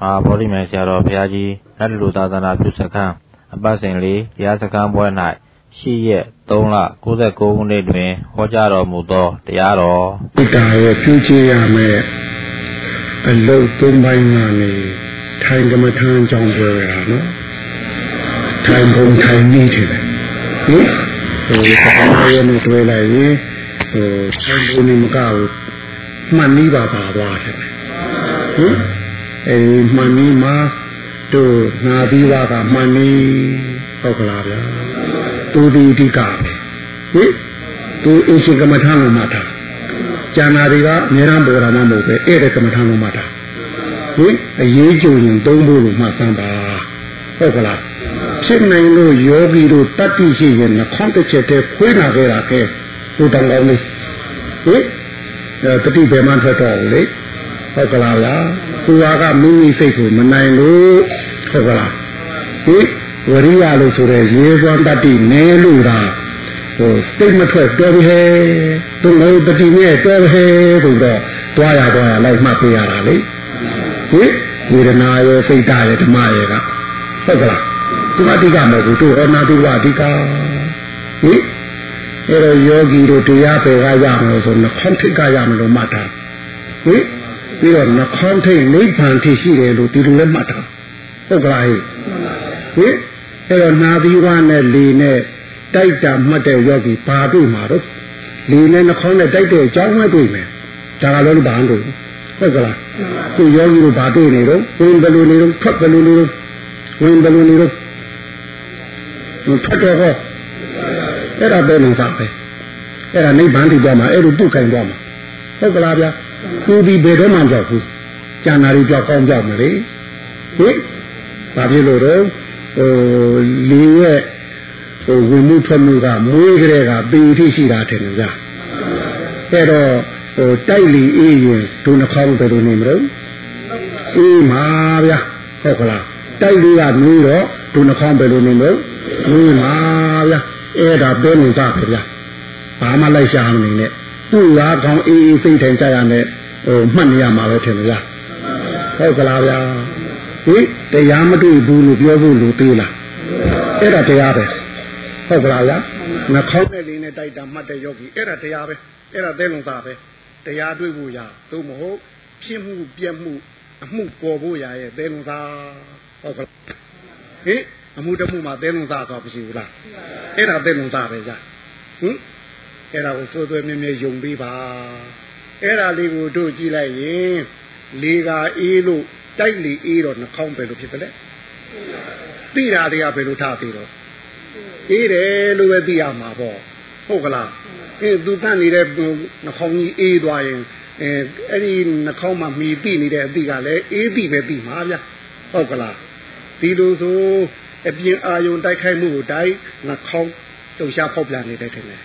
မဟာဗောဓိမြိုင်ဆရာတော်ဘုရားကြီးနတ်လူသာသနာပြုစခန်းအပတ်စဉ်လေးတရားစခန်းပွဲ၌ရှိရက်3လ69ခုနှစ်တွင်ဟောကြားတော်မူသောတရားတော်ဣဒ္ဓရဲ့ပြုချေရမယ်အလုတ်သုံးပိုင်းကနေထိုင်ကမ္မထမ်းကြောင်းပြောရတာနော်ထိုင်ပုံထိုင်နည်းထင်တယ်ဟင်ဟိုဘာရနေတွေ့လိုက်ရင်ဟိုထိုင်ပုံနေမကဘူးမှန်နည်းပါပါသွားတယ်ဟင် အဲဒီမှန်နည်းမှာတို့နာပြီးသားကမှန်နည်းဟုတ်ကလားဗျာသူဒီအဓိကပဲဟင်သူအရှင်ကမ္မထမ်းလို့မှတ်တာကျန်တာတွေကအများအားပေါ်တာမှမဟုတ်ပဲအဲ့တဲ့ကမ္မထမ်းလို့မှတ်တာဟင်အရေးကြုံရင်သုံးဖို့လို့မှတ်စမ်းပါဟုတ်ကလားဖြစ်နိုင်လို့ယောဂီတို့တတ္တိရှိရင်နှခေါင်းတစ်ချက်တည်းခွေးနာခဲ့တာကဲသူတောင်ကောင်းလေးဟင်တတိဘယ်မှထွက်တော့ဘူးလေ ဟုတ်ကလားဗျာသူဟာကမိမိစိတ်ကိုမနိုင်လို့ဟုတ်ကလားဟင်ဝရိယလို့ဆိုတဲ့ရေစွမ်းတတ္တိနဲလို့တာဟိုစိတ်မထွက်တော်ပြီဟဲ့သူလည်းတတိနဲ့တော်ပြီဟဲ့ဆိုတော့တွားရတော့လိုက်မှတ်ပြရတာလေဟင်ဝေဒနာရဲ့စိတ်ဓာတ်ရဲ့ဓမ္မရဲ့ကဟုတ်ကလားသူအတိကမဟုတ်ဘူးသူဟောနာသူကအတိကဟင်အဲ့တော့ယောဂီတို့တရားပေကရမယ်ဆိုနှခေါင်းထိတ်ကရမယ်လို့မှတ်တာဟင် ပြီးတော့နှခေါင်းထိတ်နိဗ္ဗာန်ထိရှိတယ်လို့ဒီလိုလည်းမှတ်တာဟုတ်ကလားဟင်အဲ့တော့နာသီဝနဲ့လေနဲ့တိုက်တာမှတ်တဲ့ယောဂီဘာတွေ့မှာတော့လေနဲ့နှခေါင်းနဲ့တိုက်တဲ့အကြောင်းပဲတွေ့မယ်ဒါကလည်းဘာလို့ဟုတ်ကလားသူယောဂီတို့ဘာတွေ့နေတော့ဝင်ဘယ်လိုနေတော့ထွက်ဘယ်လိုနေတော့ဝင်ဘယ်လိုနေတော့ထွက်တော့ဟောအဲ့ဒါပဲနေတာပဲအဲ့ဒါနိဗ္ဗာန်ထိသွားမှာအဲ့လိုတုတ်ခိုင်သွားမှာဟုတ်ကလားဗျာ သူဒီဘယ်တော့မှကြောက်ဘူးကျန်တာတွေကြောက်ကောင်းကြောက်မလေဟင်ဘာဖြစ်လို့တော့ဟိုလေရဲ့ဟိုဝင်မှုထွက်မှုကမွေးကလေးကပေထိရှိတာထင်တယ်ဗျာအဲ့တော့ဟိုတိုက်လီအေးရင်ဒုနှခေါင်းဘယ်လိုနေမလို့အေးမှာဗျာဟုတ်ကလားတိုက်လီကနွေးတော့ဒုနှခေါင်းဘယ်လိုနေလို့နွေးမှာဗျာအဲ့ဒါပဲနေကြပဲဗျာဘာမှလိုက်ရှာမနေနဲ့ သူ့လားကောင်းအေးအေးစိတ်ထိုင်ကြရမယ်ဟိုမှတ်နေရမှာပဲထင်ဗျာဟုတ်ကလားဗျာဟိတရားမတွေ့ဘူးလို့ပြောဖို့လူသေးလားအဲ့ဒါတရားပဲဟုတ်ကလားဗျာနှခေါင်းနဲ့လေးနဲ့တိုက်တာမှတ်တဲ့ယောဂီအဲ့ဒါတရားပဲအဲ့ဒါသဲလုံသားပဲတရားတွေ့ဖို့ရသို့မဟုတ်ဖြစ်မှုပြက်မှုအမှုပေါ်ဖို့ရရဲ့သဲလုံသားဟုတ်ကလားဟိအမှုတမှုမှာသဲလုံသားဆိုမရှိဘူးလားအဲ့ဒါသဲလုံသားပဲကြာဟင် အဲ့ဒါကိုစိုးသွဲမြဲမြဲယုံပြီးပါအဲ့ဒါလေးကိုတို့ကြည့်လိုက်ရင်လေကအေးလို့တိုက်လေအေးတော့နှာခေါင်းပဲလို့ဖြစ်တယ်လေသိတာတွေကဘယ်လိုထားသေးတော့အေးတယ်လို့ပဲသိရမှာပေါ့ဟုတ်ကလားအဲသူတတ်နေတဲ့နှာခေါင်းကြီးအေးသွားရင်အဲအဲ့ဒီနှာခေါင်းမှာမှီတိနေတဲ့အသည့်ကလည်းအေးတိပဲပြီးမှာဗျဟုတ်ကလားဒီလိုဆိုအပြင်အာယုံတိုက်ခိုက်မှုကိုတိုင်းနှာခေါင်းလှူရှားဖောက်ပြန်နေတဲ့ထင်တယ်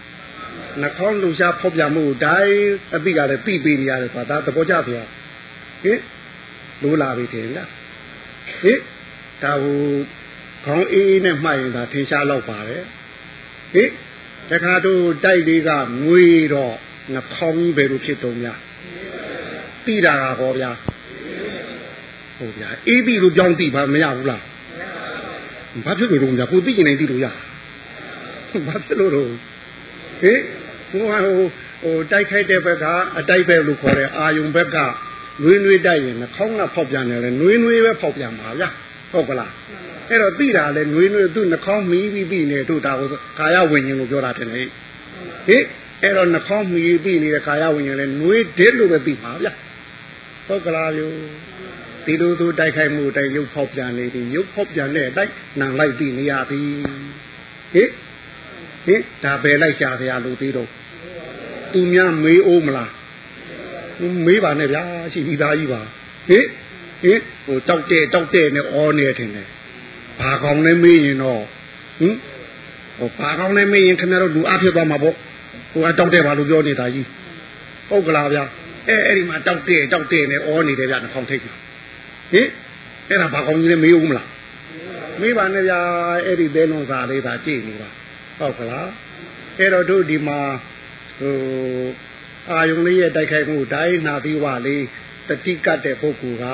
နှာခေါင်းလှူရှားဖောက်ပြန်မှုကိုတိုင်းအသည့်ကလည်းပြီးပြီးနေရတယ်ဆိုတာဒါသဘောကျပြဟင်လိုးလာပြီထင်လားဟင်ဒါဟိုခေါင်းအေးအေးနဲ့မှတ်ရင်ဒါထင်ရှားတော့ပါတယ်ဟင်တခါတို့တိုက်လေးကငွေတော့နှာခေါင်းပဲလို့ဖြစ်တော့များတိတာကဟောဗျာဟုတ်ဗျာအေးပြီလို့ကြောင်းတိပါမရဘူးလားဘာဖြစ်လို့တော့ညာကိုသိကျင်နေသိလို့ရဘာဖြစ်လို့တော့ ဟေးဟိုဟိုဟိုတိုက်ခိုက်တဲ့ဘက်ကအတိုက်ပဲလို့ခေါ်တဲ့အာယုံဘက်ကနွေးနွေးတိုက်ရင်နှာခေါင်းကဖောက်ပြန်တယ်လေနွေးနွေးပဲဖောက်ပြန်ပါဗျာဟုတ်ကလားအဲ့တော့သိတာလေနွေးနွေးသူ့နှာခေါင်းမီးပြီးပြီးနေတို့ဒါကိုကာယဝิญဉ်ကိုပြောတာတယ်လေဟေးအဲ့တော့နှာခေါင်းမီးပြီးနေတဲ့ကာယဝิญဉ်လေနွေးဒစ်လို့ပဲသိပါဗျာဟုတ်ကလားယောဒီလိုသူတိုက်ခိုက်မှုတိုင်ရုပ်ဖောက်ပြန်နေပြီရုပ်ဖောက်ပြန်တဲ့အတိုင်းနံလိုက်ပြီးနေရပြီဟေး ဟင်ဒါပဲလိုက်ရှာဗျာလို့သေးတော့သူများမေးအောင်မလားမေးပါနဲ့ဗျာရှိပြီးသားကြီးပါဟင်ဟင်ဟိုတောက်တဲ့တောက်တဲ့နဲ့အောနေထင်တယ်ဘာကောင်လဲမေးရင်တော့ဟင်ဟိုဘာကောင်လဲမေးရင်ခင်ဗျားတို့လူအဖြစ်သွားမှာပေါ့ဟိုကတောက်တဲ့ဘာလို့ပြောနေတာကြီးဟုတ်ကလားဗျာအဲအဲ့ဒီမှာတောက်တဲ့တောက်တဲ့နဲ့အောနေတယ်ဗျာနှာခေါင်းထိတ်မှာဟင်အဲ့ဒါဘာကောင်ကြီးလဲမေးဦးမလားမေးပါနဲ့ဗျာအဲ့ဒီသဲလုံးစာလေးသာကြည့်နေပါ ဟုတ်ကလားအဲ့တော့တို့ဒီမှာဟိုအာယုံလေးရဲ့တိုက်ခိုက်မှုတိုင်းနာပြီးဝလေးတတိကတ်တဲ့ပုဂ္ဂိုလ်က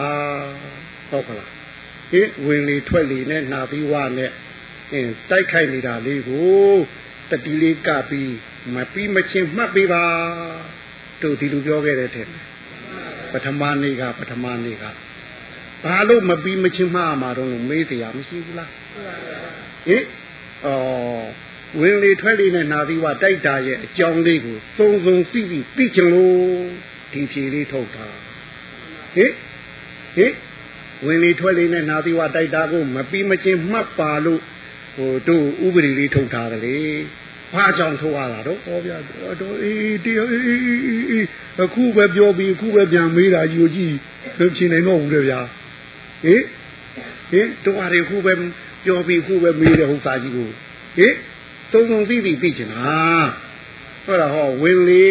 ဟဟုတ်ကလားဟင်ဝင်လေထွက်လေနဲ့နာပြီးဝနဲ့အင်းတိုက်ခိုက်နေတာလေးကိုတတိလေးကပြီးမပြီးမချင်းမှတ်ပေးပါတို့ဒီလိုပြောခဲ့တဲ့တဲ့ပထမနေ့ကပထမနေ့ကဘာလို့မပြီးမချင်းမှားမှာတော့လို့မေးတရားမရှိဘူးလားဟင်အော် ဝင်လေထွက်လေနဲ့နာသီဝတိုက်တာရဲ့အကြောင်းလေးကိုစုံစုံသိပြီးသိချင်လို့ဒီဖြေလေးထုတ်တာဟင်ဟင်ဝင်လေထွက်လေနဲ့နာသီဝတိုက်တာကိုမပြီးမချင်းမှတ်ပါလို့ဟိုတို့ဥပဒေလေးထုတ်ထားတယ်လေဘာကြောင့်ထုတ်ရတာတော့ဟောဗျာတော့အေးတရားအေးအေးအခုပဲပြောပြီးအခုပဲပြန်မေးတာယူကြည့်ဖြေနိုင်တော့ဘူးလေဗျာဟင်ဟင်တို့ဟာတွေခုပဲပြောပြီးခုပဲမေးတဲ့ဥစ္စာကြီးကိုဟင် သုံးသုံးပြီးပြီးသိချင်တာဟုတ်လားဟောဝင်လေ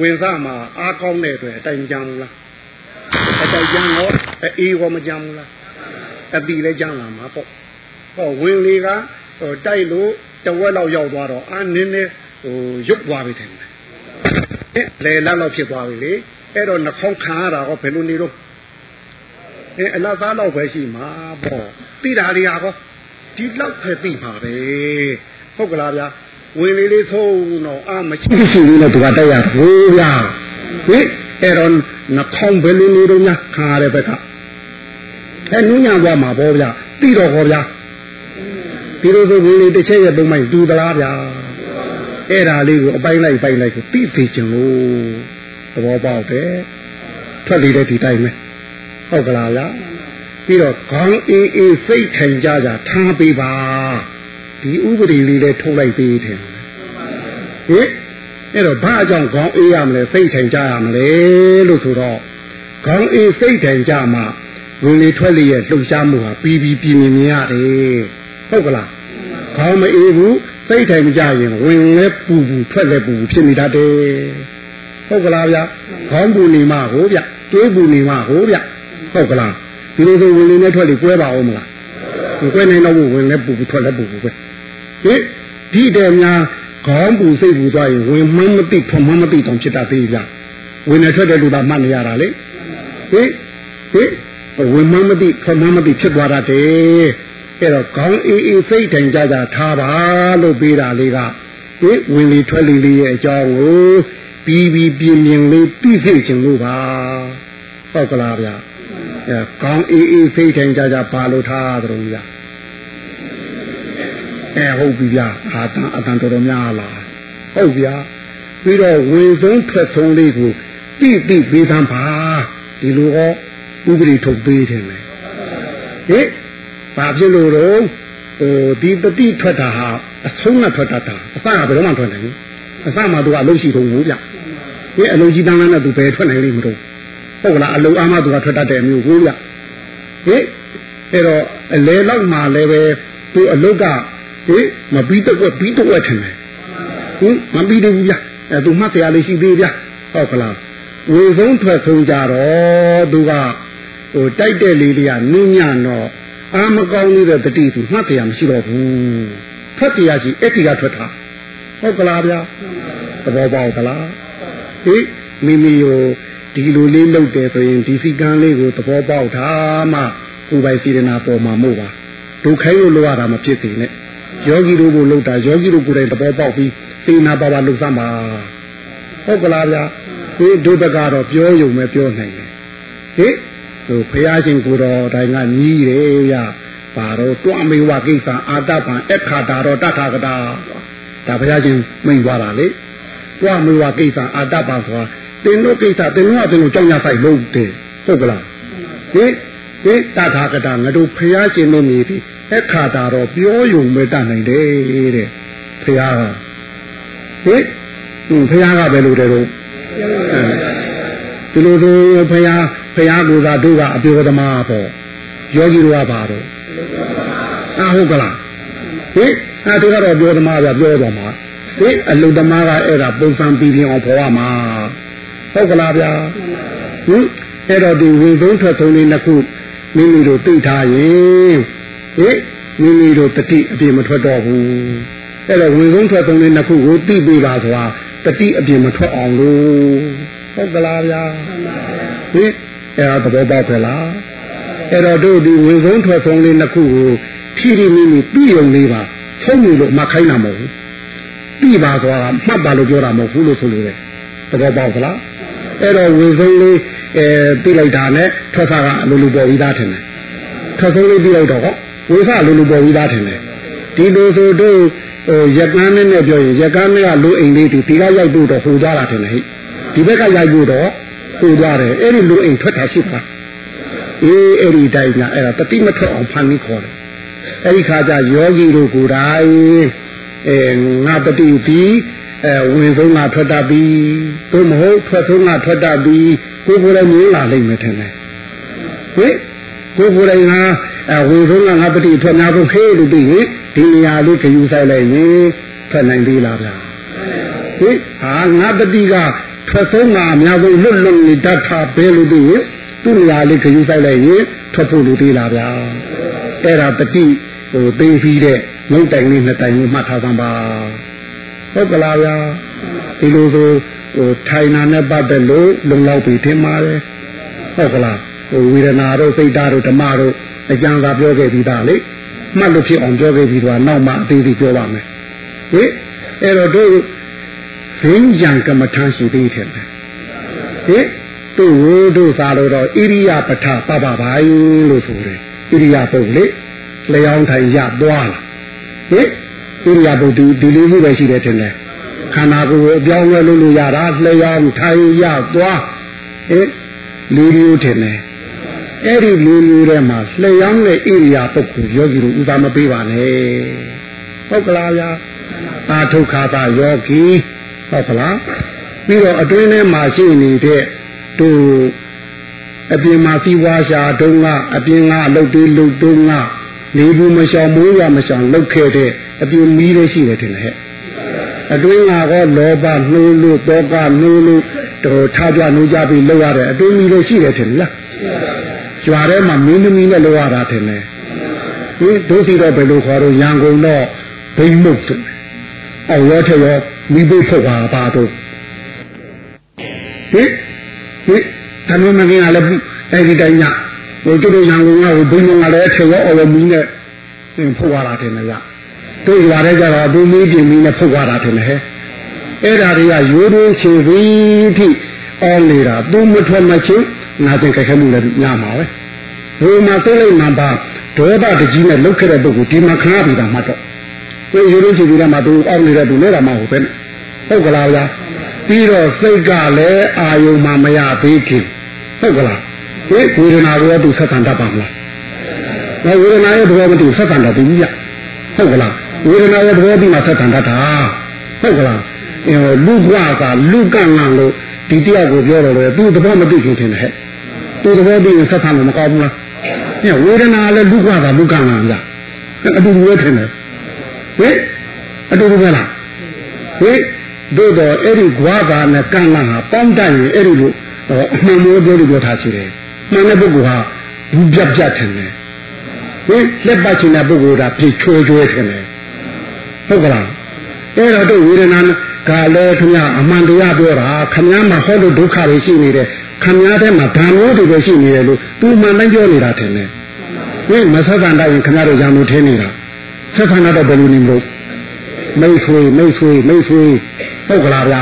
ဝင်စားမှာအားကောင်းတဲ့အတွက်အတိုင်ကြမ်းလားအတိုင်ကြမ်းတော့အေးရောမကြမ်းဘူးလားအပီလည်းကြမ်းလာမှာပေါ့ဟောဝင်လေကဟိုတိုက်လို့တဝက်လောက်ရောက်သွားတော့အာနင်းနေဟိုရုပ်သွားပြီတယ်လေလက်လောက်ဖြစ်သွားပြီလေအဲ့တော့နှခေါင်းခံရတာဟောဘယ်လိုနေတော့အဲအလားသားလောက်ပဲရှိမှာပေါ့သိတာတွေဟာဟော ဒီလောက်ပဲသိမှာပဲဟုတ်ကလားဗျာဝင်လေးလေးသုံးတော့အာမရှိရှိလေးနဲ့သူကတက်ရဘူးဗျာဟိအဲ့တော့နှခေါင်းဘယ်လိုနေတော့ညာခါရတဲ့ဘက်ကအဲနူးညာသွားမှာပေါ့ဗျာသိတော့ဟောဗျာဒီလိုဆိုဝင်လေးတစ်ချက်ရဲ့ပုံမိုက်တူသလားဗျာအဲ့ဒါလေးကိုအပိုင်းလိုက်ပိုင်းလိုက်ကိုသိသိချင်လို့သဘောပေါက်တယ်ထွက်လေတဲ့ဒီတိုင်းပဲဟုတ်ကလားဗျာ ပြီးတော့ခေါင်းအေးအေးစိတ်ထိုင်ကြကြထားပေးပါဒီဥပဒေလေးလည်းထုတ်လိုက်ပေးတယ်ဟင်အဲ့တော့ဘာအကြောင်းခေါင်းအေးရမလဲစိတ်ထိုင်ကြရမလဲလို့ဆိုတော့ခေါင်းအေးစိတ်ထိုင်ကြမှာဝင်လေထွက်လေရဲ့လှုပ်ရှားမှုဟာပြီးပြီးပြင်းပြင်းမြင်ရတယ်ဟုတ်ကလားခေါင်းမအေးဘူးစိတ်ထိုင်မကြရင်ဝင်လဲပူပူထွက်လဲပူပူဖြစ်နေတတ်တယ်ဟုတ်ကလားဗျခေါင်းပူနေမှဟိုဗျတွေးပူနေမှဟိုဗျဟုတ်ကလား ဒီလိုဆိုဝင်လေနဲ့ထွက်လေကွဲပါအောင်မလားကွဲနေတော့ဝင်လဲပူပူထွက်လဲပူပူပဲဟင်ဒီတည်းများခေါင်းပူစိတ်ပူသွားရင်ဝင်မှန်းမသိဖွမှန်းမသိတောင်ဖြစ်တတ်သေးဗျဝင်နေထွက်တဲ့လူသာမှတ်နေရတာလေဟင်ဟင်ဝင်မှန်းမသိဖွမှန်းမသိဖြစ်သွားတတ်တယ်အဲ့တော့ခေါင်းအေးအေးစိတ်တိုင်ကြကြထားပါလို့ပေးတာလေးကဒီဝင်လေထွက်လေလေးရဲ့အကြောင်းကိုပြီးပြီးပြင်းပြင်းလေးသိစေချင်လို့ပါဟုတ်ကလားဗျ အဲခေါင်းအေးအေးစိတ်တိုင်ကြကြပါလို့ထားတယ်ဗျအဲဟုတ်ပြီဗျအာတန်အတန်တော်တော်များလားဟုတ်ဗျာပြီးတော့ဝင်ဆုံးထွက်ဆုံးလေးကိုတိတိပေးသမ်းပါဒီလိုဟောဥပဒေထုတ်ပေးတယ်လေဟင်ဘာဖြစ်လို့တော့ဟိုဒီတတိထွက်တာဟာအဆုံးနဲ့ထွက်တတ်တာအစကဘယ်တော့မှထွက်နိုင်ဘူးအစမှသူကအလုံးရှိတုံးဘူးဗျဒီအလုံးကြီးတန်းတန်းနဲ့သူဘယ်ထွက်နိုင်လိမ့်မလို့ ဟုတ်လားအလုံးအားမသူကထွက်တတ်တယ်မျိုးကိုဗျဟင်အဲ့တော့အလဲလောက်မှလည်းပဲသူအလုတ်ကဟင်မပြီးတော့ပြီးတော့ထင်တယ်ဟင်မပြီးတော့ဘူးဗျအဲသူမှတ်တရားလေးရှိသေးဗျဟုတ်ကလားဝေဆုံးထွက်ဆုံးကြတော့သူကဟိုတိုက်တဲ့လေးတွေကနင်းညတော့အာမကောင်းနေတဲ့တတိသူမှတ်တရားမရှိတော့ဘူးထွက်တရားရှိအဲ့ဒီကထွက်တာဟုတ်ကလားဗျာသဘောပေါက်သလားဟိမိမိကို ဒီလိုလေးလုပ်တယ်ဆိုရင်ဒီစီကံလေးကိုသဘောပေါက်တာမှကိုယ်ပိုင်စေတနာပေါ်မှာမို့ပါဒုက္ခိုင်းလို့လိုရတာမဖြစ်သေးနဲ့ယောဂီတို့ကိုလှုပ်တာယောဂီတို့ကိုယ်တိုင်သဘောပေါက်ပြီးစေနာပါပါလှုပ်စမ်းပါဟုတ်ကလားဗျာဒီဒုတကတော့ပြောယုံပဲပြောနိုင်တယ်ဟိသူဘုရားရှင်ကိုတော်တိုင်းကညီးတယ်ဗျာပါတော့တွမေဝကိစ္စအာတပံအခါတာတော့တထာကတာဒါဘုရားရှင်မိန်သွားတာလေတွမေဝကိစ္စအာတပံဆိုတာ တင်တို့ကိစ္စတင်တို့ကတင်တို့ကြောင်းရဆိုင်လို့တယ်ဟုတ်ကလားဟိဟိတထာကတာငါတို့ဘုရားရှင်တို့မြည်ပြီးအခါတာတော့ပြောယုံမဲ့တတ်နိုင်တယ်တဲ့ဘုရားဟိဘုရားကဘယ်လိုတဲ့တော့ဒီလိုဆိုဘုရားဘုရားကိုယ်သာတို့ကအပြောသမားပေါ့ယောဂီတို့ကပါတော့အာဟုတ်ကလားဟိအဲတို့ကတော့ပြောသမားကပြောတော်မှာဟိအလုသမားကအဲ့ဒါပုံစံပြီးပြင်အောင်ဖော်ရမှာ ဟုတ်ကလားဗျာဟင်အဲ့တော့ဒီဝင်သုံးထွက်သုံးလေးနှစ်ခုမိမိတို့သိထားရင်ဟိမိမိတို့တတိအပြင်မထွက်တော့ဘူးအဲ့တော့ဝင်ဆုံးထွက်သုံးလေးနှစ်ခုကိုသိပေးပါဆိုတာတတိအပြင်မထွက်အောင်လို့ဟုတ်ကလားဗျာဟင်အဲ့ဒါသဘောပေါက်ကြလားအဲ့တော့တို့ဒီဝင်ဆုံးထွက်ဆုံးလေးနှစ်ခုကိုဖြည်းဖြည်းလေးပြီးုံလေးပါဆုံးပြီလို့မှခိုင်းတာမဟုတ်ဘူးပြီးပါဆိုတာမှတ်ပါလို့ပြောတာမဟုတ်ဘူးလို့ဆိုလို့တယ်သဘောပေါက်သလား အဲ့တော့ဝင်ဆုံးလေးအဲပြလိုက်တာနဲ့ထွက်စားကအလိုလိုပေါ်ပြီးသားထင်တယ်ထွက်ဆုံးလေးပြလိုက်တော့ဟောဝိသလိုလိုပေါ်ပြီးသားထင်တယ်ဒီလိုဆိုတို့ဟိုရကန်းနဲ့နဲ့ပြောရင်ရကန်းနဲ့ကလိုအိမ်လေးဒီဒီကရိုက်ဖို့တော့ဟိုသွားတာထင်တယ်ဟိဒီဘက်ကရိုက်ဖို့တော့ဟိုသွားတယ်အဲ့ဒီလိုအိမ်ထွက်တာရှိပါအေးအဲ့ဒီတိုင်းကအဲ့ဒါတတိမထွက်အောင်ဖန်ပြီးခေါ်တယ်အဲ့ဒီခါကျယောဂီတို့ကိုယ်တိုင်အဲငါတတိပြီး အဲဝင်ဆုံးကထွက်တတ်ပြီတို့မဟုတ်ထွက်ဆုံးကထွက်တတ်ပြီကိုယ်ကိုယ်လည်းမြင်လာလိမ့်မယ်ထင်တယ်ဟင်ကိုယ်ကိုယ်လည်းငါအဲဝင်ဆုံးကငါတတိထွက်များဖို့ခေလို့ပြီးရင်ဒီနေရာလေးခယူဆိုင်လိုက်ရင်ထွက်နိုင်သေးလားဗျာဟင်ဟာငါတတိကထွက်ဆုံးကအများဆုံးလွတ်လွတ်နေတတ်တာပဲလို့ပြီးရင်သူ့နေရာလေးခယူဆိုင်လိုက်ရင်ထွက်ဖို့လိုသေးလားဗျာအဲ့ဒါတတိဟိုသိပြီးတဲ့ငုတ်တိုင်လေးနှစ်တိုင်လေးမှတ်ထားသမ်းပါ ဟုတ်ကလားဗျာဒီလိုဆိုဟိုထိုင်နာနဲ့ပတ်သက်လို့လုံလောက်ပြီထင်ပါတယ်ဟုတ်ကလားဟိုဝေဒနာတို့စိတ်ဓာတ်တို့ဓမ္မတို့အကျံသာပြောခဲ့ပြီးသားလေမှတ်လို့ဖြစ်အောင်ပြောခဲ့ပြီးတော့နောက်မှအသေးသေးပြောပါမယ်ဟင်အဲ့တော့တို့ဇင်းကြံကမ္မထမ်းရှိသေးတယ်ဟင်တို့ဝိတို့သာလို့တော့ဣရိယာပဋ္ဌပပပိုင်းလို့ဆိုတယ်ဣရိယာပုတ်လေလျောင်းထိုင်ရသွားလာဟင် ဣရိယာပုတ်ဒီဒီလေးမျိုးပဲရှိတယ်ထင်တယ်ခန္ဓာကိုယ်အပြောင်းလဲလုပ်လို့ရတာလျောင်းထိုင်ရသွားဟင်လူမျိုးထင်တယ်အဲ့ဒီလူမျိုးထဲမှာလျောင်းတဲ့ဣရိယာပုတ်ကိုယောဂီတို့ဥသာမပေးပါနဲ့ဟုတ်ကလားဗျာအာထုခါတာယောဂီဟုတ်ကလားပြီးတော့အတွင်းထဲမှာရှိနေတဲ့သူအပြင်မှာစီးပွားရှာတုံးကအပြင်ကအလုတ်သေးလုတ်တုံးက နေဘူးမရှောင်မိုးရမရှောင်လုတ်ခဲ့တဲ့အပြင်မီးလေးရှိတယ်ထင်တယ်ဟဲ့အတွင်းကတော့လောဘနှိုးလို့တောကနှိုးလို့တော့ထားပြနှိုးကြပြီးလောက်ရတဲ့အတွင်းမီးလေးရှိတယ်ထင်လားကျွာထဲမှာမင်းသမီးနဲ့လောက်ရတာထင်တယ်ဒီဒုစီတော့ဘယ်လိုခေါ်တော့ရန်ကုန်တော့ဘိမုတ်တယ်အော်ရောထရောမိဘထုတ်ပါပါတော့ဟင်ဟင်တမန်မကင်းကလည်းအဲ့ဒီတိုင်းည ဟိုတို့တို့ရန်ကုန်ကဟိုဘိမုတ်ကလည်းထရောအော်မီးနဲ့ဖုတ်ရတာထင်တယ်ရတို့ရွာထဲကျတော့ဘုံမီးပြင်မီးနဲ့ဖုတ်ရတာထင်တယ်ဟဲ့အဲ့ဒါတွေကရိုးရိုးချေပြီးထိအော်နေတာသူမထွက်မချင်းငါတင်ကြိုက်ခဲမှုလည်းညမှာပဲဘုံမှာသိလိုက်မှပါဒေါသတကြီးနဲ့လုတ်ခဲ့တဲ့ပုဂ္ဂိုလ်ဒီမှာခဏပြီးတာမှတော့ဒီရိုးရိုးချေပြီးတာမှသူအောက်နေတဲ့သူနဲ့တာမှဟုတ်ပဲဟုတ်ကလားဗျာပြီးတော့စိတ်ကလည်းအာယုံမှမရသေးခင်ဟုတ်ကလား ဒီဝေဒနာကိုသူဆက်ဆံတတ်ပါမလားငါဝေဒနာရဲ့သဘောမတူဆက်ဆံတတ်ပြီဗျဟုတ်ကလားဝေဒနာရဲ့သဘောပြီးမှဆက်ဆံတတ်တာဟုတ်ကလားအဲလူကွာကလူကန့်လန့်လို့ဒီတယောက်ကိုပြောတော့လေသူသဘောမတူခင်ထင်တယ်ဟဲ့သူသဘောပြီးရင်ဆက်ဆံလို့မကောင်းဘူးလားအဲဝေဒနာလည်းလူကွာကလူကန့်လန့်လားအတူတူပဲထင်တယ်ဟင်အတူတူပဲလားဟင်တို့တော့အဲ့ဒီကွာကနဲ့ကန့်လန့်ဟာပေါင်းတတ်ရင်အဲ့ဒီလိုအမှန်မျိုးပြောလို့ပြောထားရှိတယ် မှန်တဲ့ပုဂ္ဂိုလ်ဟာဘူးပြတ်ပြတ်ထင်တယ်ဟင်လက်ပတ်ချင်တဲ့ပုဂ္ဂိုလ်ကပြေချိုးချိုးထင်တယ်ဟုတ်ကလားအဲ့တော့တို့ဝေဒနာကလည်းခင်ဗျအမှန်တရားပြောတာခင်ဗျားမှာဟောလို့ဒုက္ခတွေရှိနေတယ်ခင်ဗျားထဲမှာဓာမျိုးတွေပဲရှိနေတယ်လို့သူမှန်တိုင်းပြောနေတာထင်တယ်ဟင်မဆက်ဆံတော့ရင်ခင်ဗျားတို့ရံလို့ထင်းနေတာဆက်ဆံတော့ဘယ်လိုနေမလို့မိတ်ဆွေမိတ်ဆွေမိတ်ဆွေဟုတ်ကလားဗျာ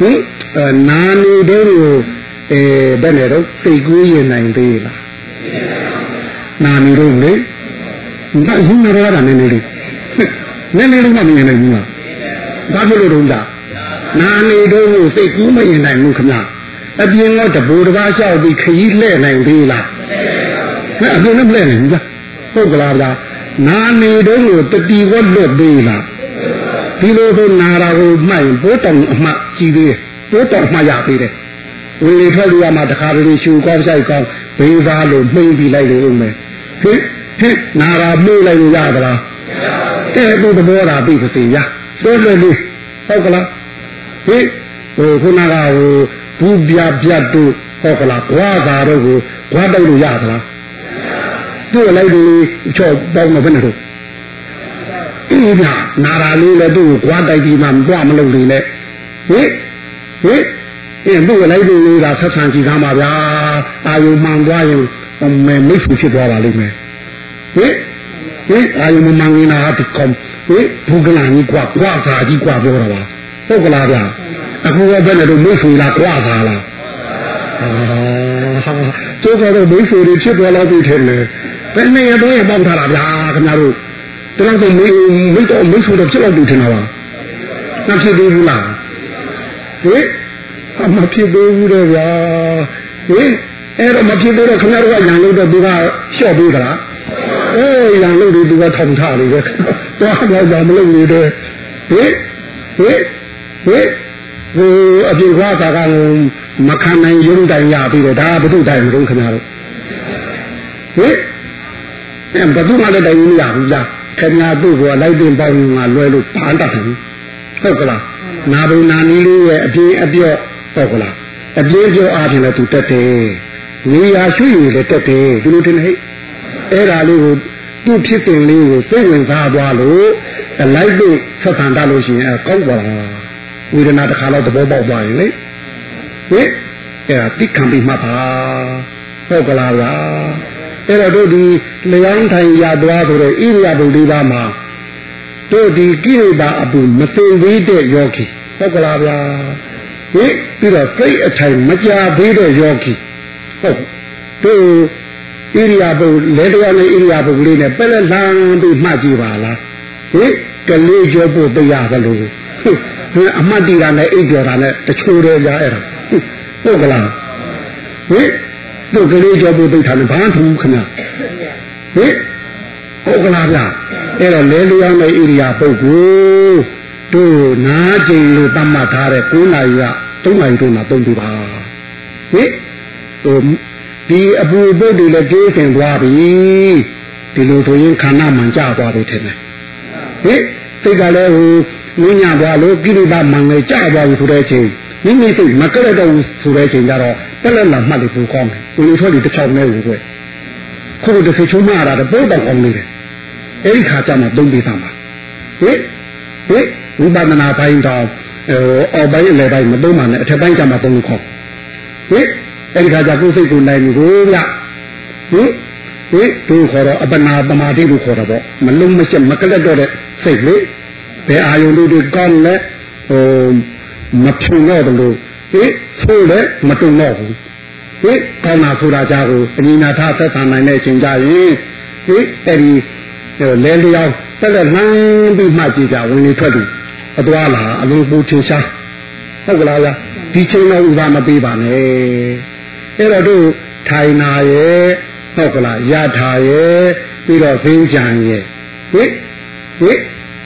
ဟင်နာနေတဲ့ကို အဲဘယ်နဲ့တော့စိတ်ကူးရင်နိုင်သေးလားနာနေတော့လေဒါဟင်းရတာနည်းနည်းလေးနည်းနည်းလေးမှမမြင်နိုင်ဘူးလားဘာဖြစ်လို့တုံးတာနာနေတော့စိတ်ကူးမရင်နိုင်ဘူးခမအပြင်ကတဘူတပါးလျှောက်ပြီးခရီးလှဲ့နိုင်သေးလားမအပြင်လည်းလှဲ့နိုင်ဘူးလားဟုတ်ကလားဗျာနာနေတော့တတိဝတ်လွတ်သေးလားဒီလိုဆိုနာတာကိုမှတ်ရင်ဘိုးတောင်အမှကြည့်သေးတယ်ဘိုးတောင်မှရသေးတယ် ဝေထွက်လို့ရမှာတခါတလေရှူကောင်းဆိုင်ကောင်းဘေးသားလို့နှိမ့်ပြီးလိုက်လို့ဦးမယ်ဟင်ဟင်နာတာမှုလိုက်လို့ရသလားတဲ့သူသဘောတာသိပါစေရတွဲလွယ်လို့ဟုတ်ကလားဟင်ဟိုခုနကဟိုဘူးပြပြတ်တို့ဟုတ်ကလားဘွားသာတို့ကိုဘွားတိုက်လို့ရသလားသူ့လိုက်လို့ချော့ပေါင်းမဘယ်နဲ့တော့အင်းပြနာရာလေးလည်းသူ့ကိုဘွားတိုက်ပြီးမှမတော့မလုပ်လေနဲ့ဟင်ဟ င်အင်းသူ့လိုက်လို့လေးကဆက်ဆံကြည့်သားမှာဗျာအာယုံမှန်သွားရင် အမေမိတ်ဆွေဖြစ်သွားပါလိမ့်မယ်ဟင်ဟင်အာယုံမမငင်းနာဒီကောင်ဟင်ဘုကလာကြီးกว่ากว่าသာကြီးกว่าပြောတာပါဟုတ်ကလားဗျာအခုကဘယ်နဲ့တော့မိတ်ဆွေလားกว่าသာလားအာကျိုးကတော့မိတ်ဆွေတွေဖြစ်သွားတော့ပြီထင်တယ်ဘယ်နဲ့ရတော့ရပေါက်ထားတာဗျာခင်ဗျားတို့တလောက်တော့မိတ်မိတ်တော့မိတ်ဆွေတော့ဖြစ်တော့ပြီထင်တာပါမဖြစ်သေးဘူးလားဟင်အ မဖြစ်သေးဘူးတော့ဗျာဟင်အဲ့တော့မဖြစ်သေးတော့ခင်ဗျားတို့ကရန်လို့တော့သူကလျှော့ပေးသလားအေးရန်လို့ဒီသူကထောင်ထားလေပဲသွားတော့ကြောင်မလုပ်နေတယ်ဟင်ဟင်ဟင်ဟိုအပြေခွားကာကမခံနိုင်ရုံတိုင်ရပြီးတော့ဒါဘုသူတိုင်မလို့ခင်ဗျားတို့ဟင်အဲ့ဘသူမှလည်းတိုင်မရဘူးလားခင်ဗျားတို့ကလိုက်တင်ပေါင်းငါလွယ်လို့ဘာတတ်တယ်ဟုတ်ကလားနာဘုံနာနီးလေးရဲ့အပြင်းအပြော့ ဟုတ်ကလားအပြင်းပြောအားဖြင့်လည်းသူတက်တယ်နေရာရွှေ့ရည်လည်းတက်တယ်ဒီလိုတင်ဟဲ့အဲ့ဒါလေးကိုသူ့ဖြစ်တင်လေးကိုစိတ်ဝင်စားသွားလို့လိုက်လို့ဆက်ဆံတတ်လို့ရှိရင်ကောက်ပါလားဝေဒနာတစ်ခါတော့သဘောပေါက်သွားရင်လေဟင်အဲ့ဒါတိခံပြီးမှတ်ပါဟုတ်ကလားဗျာအဲ့တော့တို့ဒီလျောင်းထိုင်ရသွားဆိုတဲ့ဣရိယာပုဒ်လေးပါမှာတို့ဒီကိရိတာအပူမသိသေးတဲ့ယောဂီဟုတ်ကလားဗျာ ဟင်ပြီးတော့စိတ်အထိုင်မကြသေးတဲ့ယောဂီဟုတ်တို့ဣရိယာပုလဲတရားနဲ့ဣရိယာပုလေးနဲ့ပက်လက်လန်းပြီးမှတ်ကြည့်ပါလားဟင်ကလေးကျော်ဖို့တရားသလိုဟင်အမှတ်တရနဲ့အိပ်ကျော်တာနဲ့တချို့တော့ရအဲ့ဒါဟုတ်ကလားဟင်တို့ကလေးကျော်ဖို့သိထားတယ်ဘာထူးခဏဟင်ဟုတ်ကလားဗျအဲ့တော့လဲလျောင်းတဲ့ဣရိယာပုဂ္ဂိုလ် တို့နားကျင်လို့တတ်မှတ်ထားတဲ့9နာရီက3နာရီတို့မှာသုံးပြပါဟင်ဟိုဒီအပူပုတ်တွေလည်းကျိုးစင်သွားပြီဒီလိုဆိုရင်ခန္ဓာမှန်ကြသွားပြီထင်တယ်ဟင်စိတ်ကလည်းဟိုနင်းညသွားလို့ကိရိတာမှန်လည်းကြသွားပြီဆိုတဲ့အချိန်မိမိစိတ်မကရတော့ဘူးဆိုတဲ့အချိန်ကျတော့တက်လက်လာမှတ်လို့ပူကောင်းတယ်ကိုလိုထွက်ဒီတစ်ချောင်းနဲ့ကိုယ်ခုလိုတစ်စိတ်ချုံးမရတာတော့ပို့တော့ကောင်းနေတယ်အဲ့ဒီခါကျမှသုံးပေးသမှာဟင်ဟင် ဝိပဿနာပိုင်းတော့ဟိုအောက်ပိုင်းအလယ်ပိုင်းမသုံးပါနဲ့အထက်ပိုင်းကျမှသုံးလို့ခေါ်ဟင်အဲ့ဒီခါကျကိုယ်စိတ်ကိုနိုင်ကိုဗျဟင်ဟင်သူခေါ်တော့အပနာပမာတိလို့ခေါ်တော့ဗောမလုံးမချက်မကလက်တော့တဲ့စိတ်လေဘယ်အာယုန်တို့တွေကောင်းလဲဟိုမဖြူတော့တယ်လို့ဟင်ဆိုလဲမတုံတော့ဘူးဟင်ကောင်းတာဆိုတာကြကိုအနိနာထသက်သာနိုင်တဲ့အချိန်ကြရင်ဟင်အဲ့ဒီလဲလျောင်းတက်လက်လှမ်းပြီးမှကြည့်ကြဝင်လေထွက်တယ် အသွားလာအလုံးပူထင်ရှားဟုတ်ကလားဗျဒီချိန်တော့ဥပါမပေးပါနဲ့အဲ့တော့တို့ထိုင်နာရဲ့ဟုတ်ကလားရထားရဲ့ပြီးတော့သိကြံရဲ့ဟိဟိ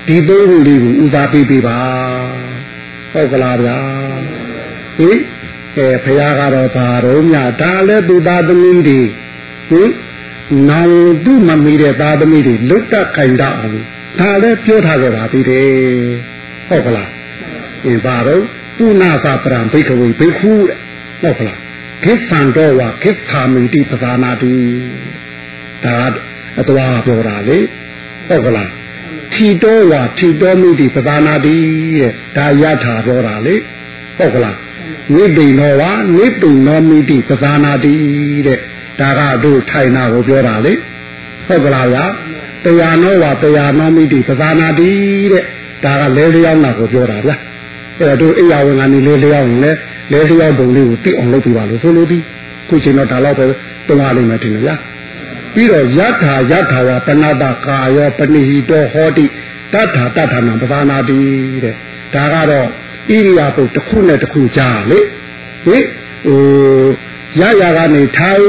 ဒီသုံးခုလေးကိုဥပါပေးပေးပါဟုတ်ကလားဗျာဟိအဲဖရာကတော့ဘာတော့မြဒါလည်းသူသားသမီးတွေဟိနောင်သူ့မမီတဲ့သားသမီးတွေလွတ်တတ်ခိုင်တတ်အောင်ဒါလည်းပြောထားကြပါသေးတယ် ဟုတ်ကလားအင်းဘာတော့ပုနာသပရံဘိကဝေဘိက္ခုတဲ့ဟုတ်ကလားကိသံတော်ဝါကိသာမိတိပဇာနာတိဒါအတော်ပြောတာလေဟုတ်ကလားထီတော်ဝါထီတော်မိတိပဇာနာတိတဲ့ဒါရထာပြောတာလေဟုတ်ကလားနိဗ္ဗိနောဝါနိဗ္ဗိနောမိတိပဇာနာတိတဲ့ဒါကတို့ထိုင်နာကိုပြောတာလေဟုတ်ကလားဗျာတရားနောဝါတရားနောမိတိပဇာနာတိတဲ့ ဒါကလဲလျောင်းတာကိုပြောတာဗျာအဲ့တော့တို့အိယာဝင်ကနေလဲလျောင်းရင်လဲလဲလျောင်းပုံလေးကိုသိအောင်လုပ်ပြပါလို့ဆိုလိုပြီးခုချိန်တော့ဒါတော့ပဲတုံးရလိမ့်မယ်ထင်တယ်ဗျာပြီးတော့ယထာယထာဝပဏတကာယောပဏိဟိတောဟောတိတထာတထာနံပဇာနာတိတဲ့ဒါကတော့ဣရိယာပုတ်တစ်ခုနဲ့တစ်ခုကြားလေဟိဟိုရရကနေထိုင်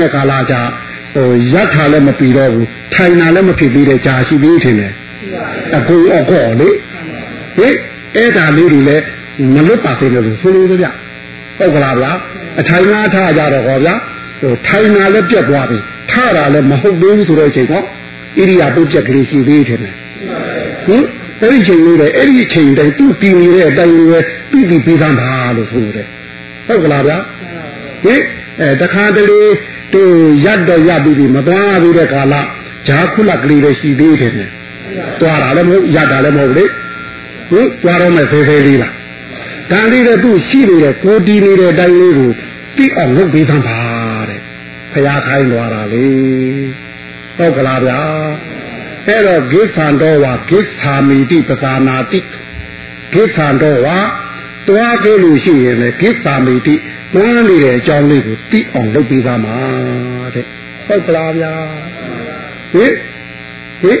တဲ့ကာလကြဟိုယထာလည်းမပြီးတော့ဘူးထိုင်တာလည်းမဖြစ်သေးတဲ့ကြာရှိသေးထင်တယ် အကူအကောလေဟိအဲ့ဒါလေးတွေလည်းမလွတ်ပါသေးလို့ဆိုလို့ကြဟုတ်ကလားဗျာအထိုင်ငါထားကြတော့ဟောဗျာဟိုထိုင်တာလည်းပြတ်သွားပြီထားတာလည်းမဟုတ်သေးဘူးဆိုတဲ့အချိန်တော့ဣရိယာပုတ်ပြက်ကလေးရှိသေးတယ်ဟင်အဲ့ဒီချိန်လေးလေအဲ့ဒီချိန်တိုင်းသူ့တည်နေတဲ့အတိုင်းလေးပဲပြီးပြီးပြီးသားပါလို့ဆိုတယ်ဟုတ်ကလားဗျာဟင်အဲတခါတလေသူရတ်တော့ရပြီးပြီမသွားသေးတဲ့ကာလဂျာခုလကလေးလည်းရှိသေးတယ် နဲ့သွားတာလည်းမဟုတ်ရတာလည်းမဟုတ်လေဟင်သွားတော့မဲ့ဖေးဖေးလေးလားဒါလေးတဲ့သူ့ရှိနေတဲ့ကိုတီနေတဲ့အတိုင်းလေးကိုသိအောင်လုပ်ပေးသမ်းပါတဲ့ဟဖျားခိုင်းသွားတာလေဟုတ်ကလားဗျာအဲ့တော့ဂိသံတော်ဝါဂိသာမိတိပဇာနာတိဂိသံတော်ဝါတွားခဲ့လို့ရှိရင်လေဂိသာမိတိတွန်းနေတဲ့အကြောင်းလေးကိုသိအောင်လုပ်ပေးသားမှာတဲ့ဟုတ်ကလားဗျာဟင်ဟင်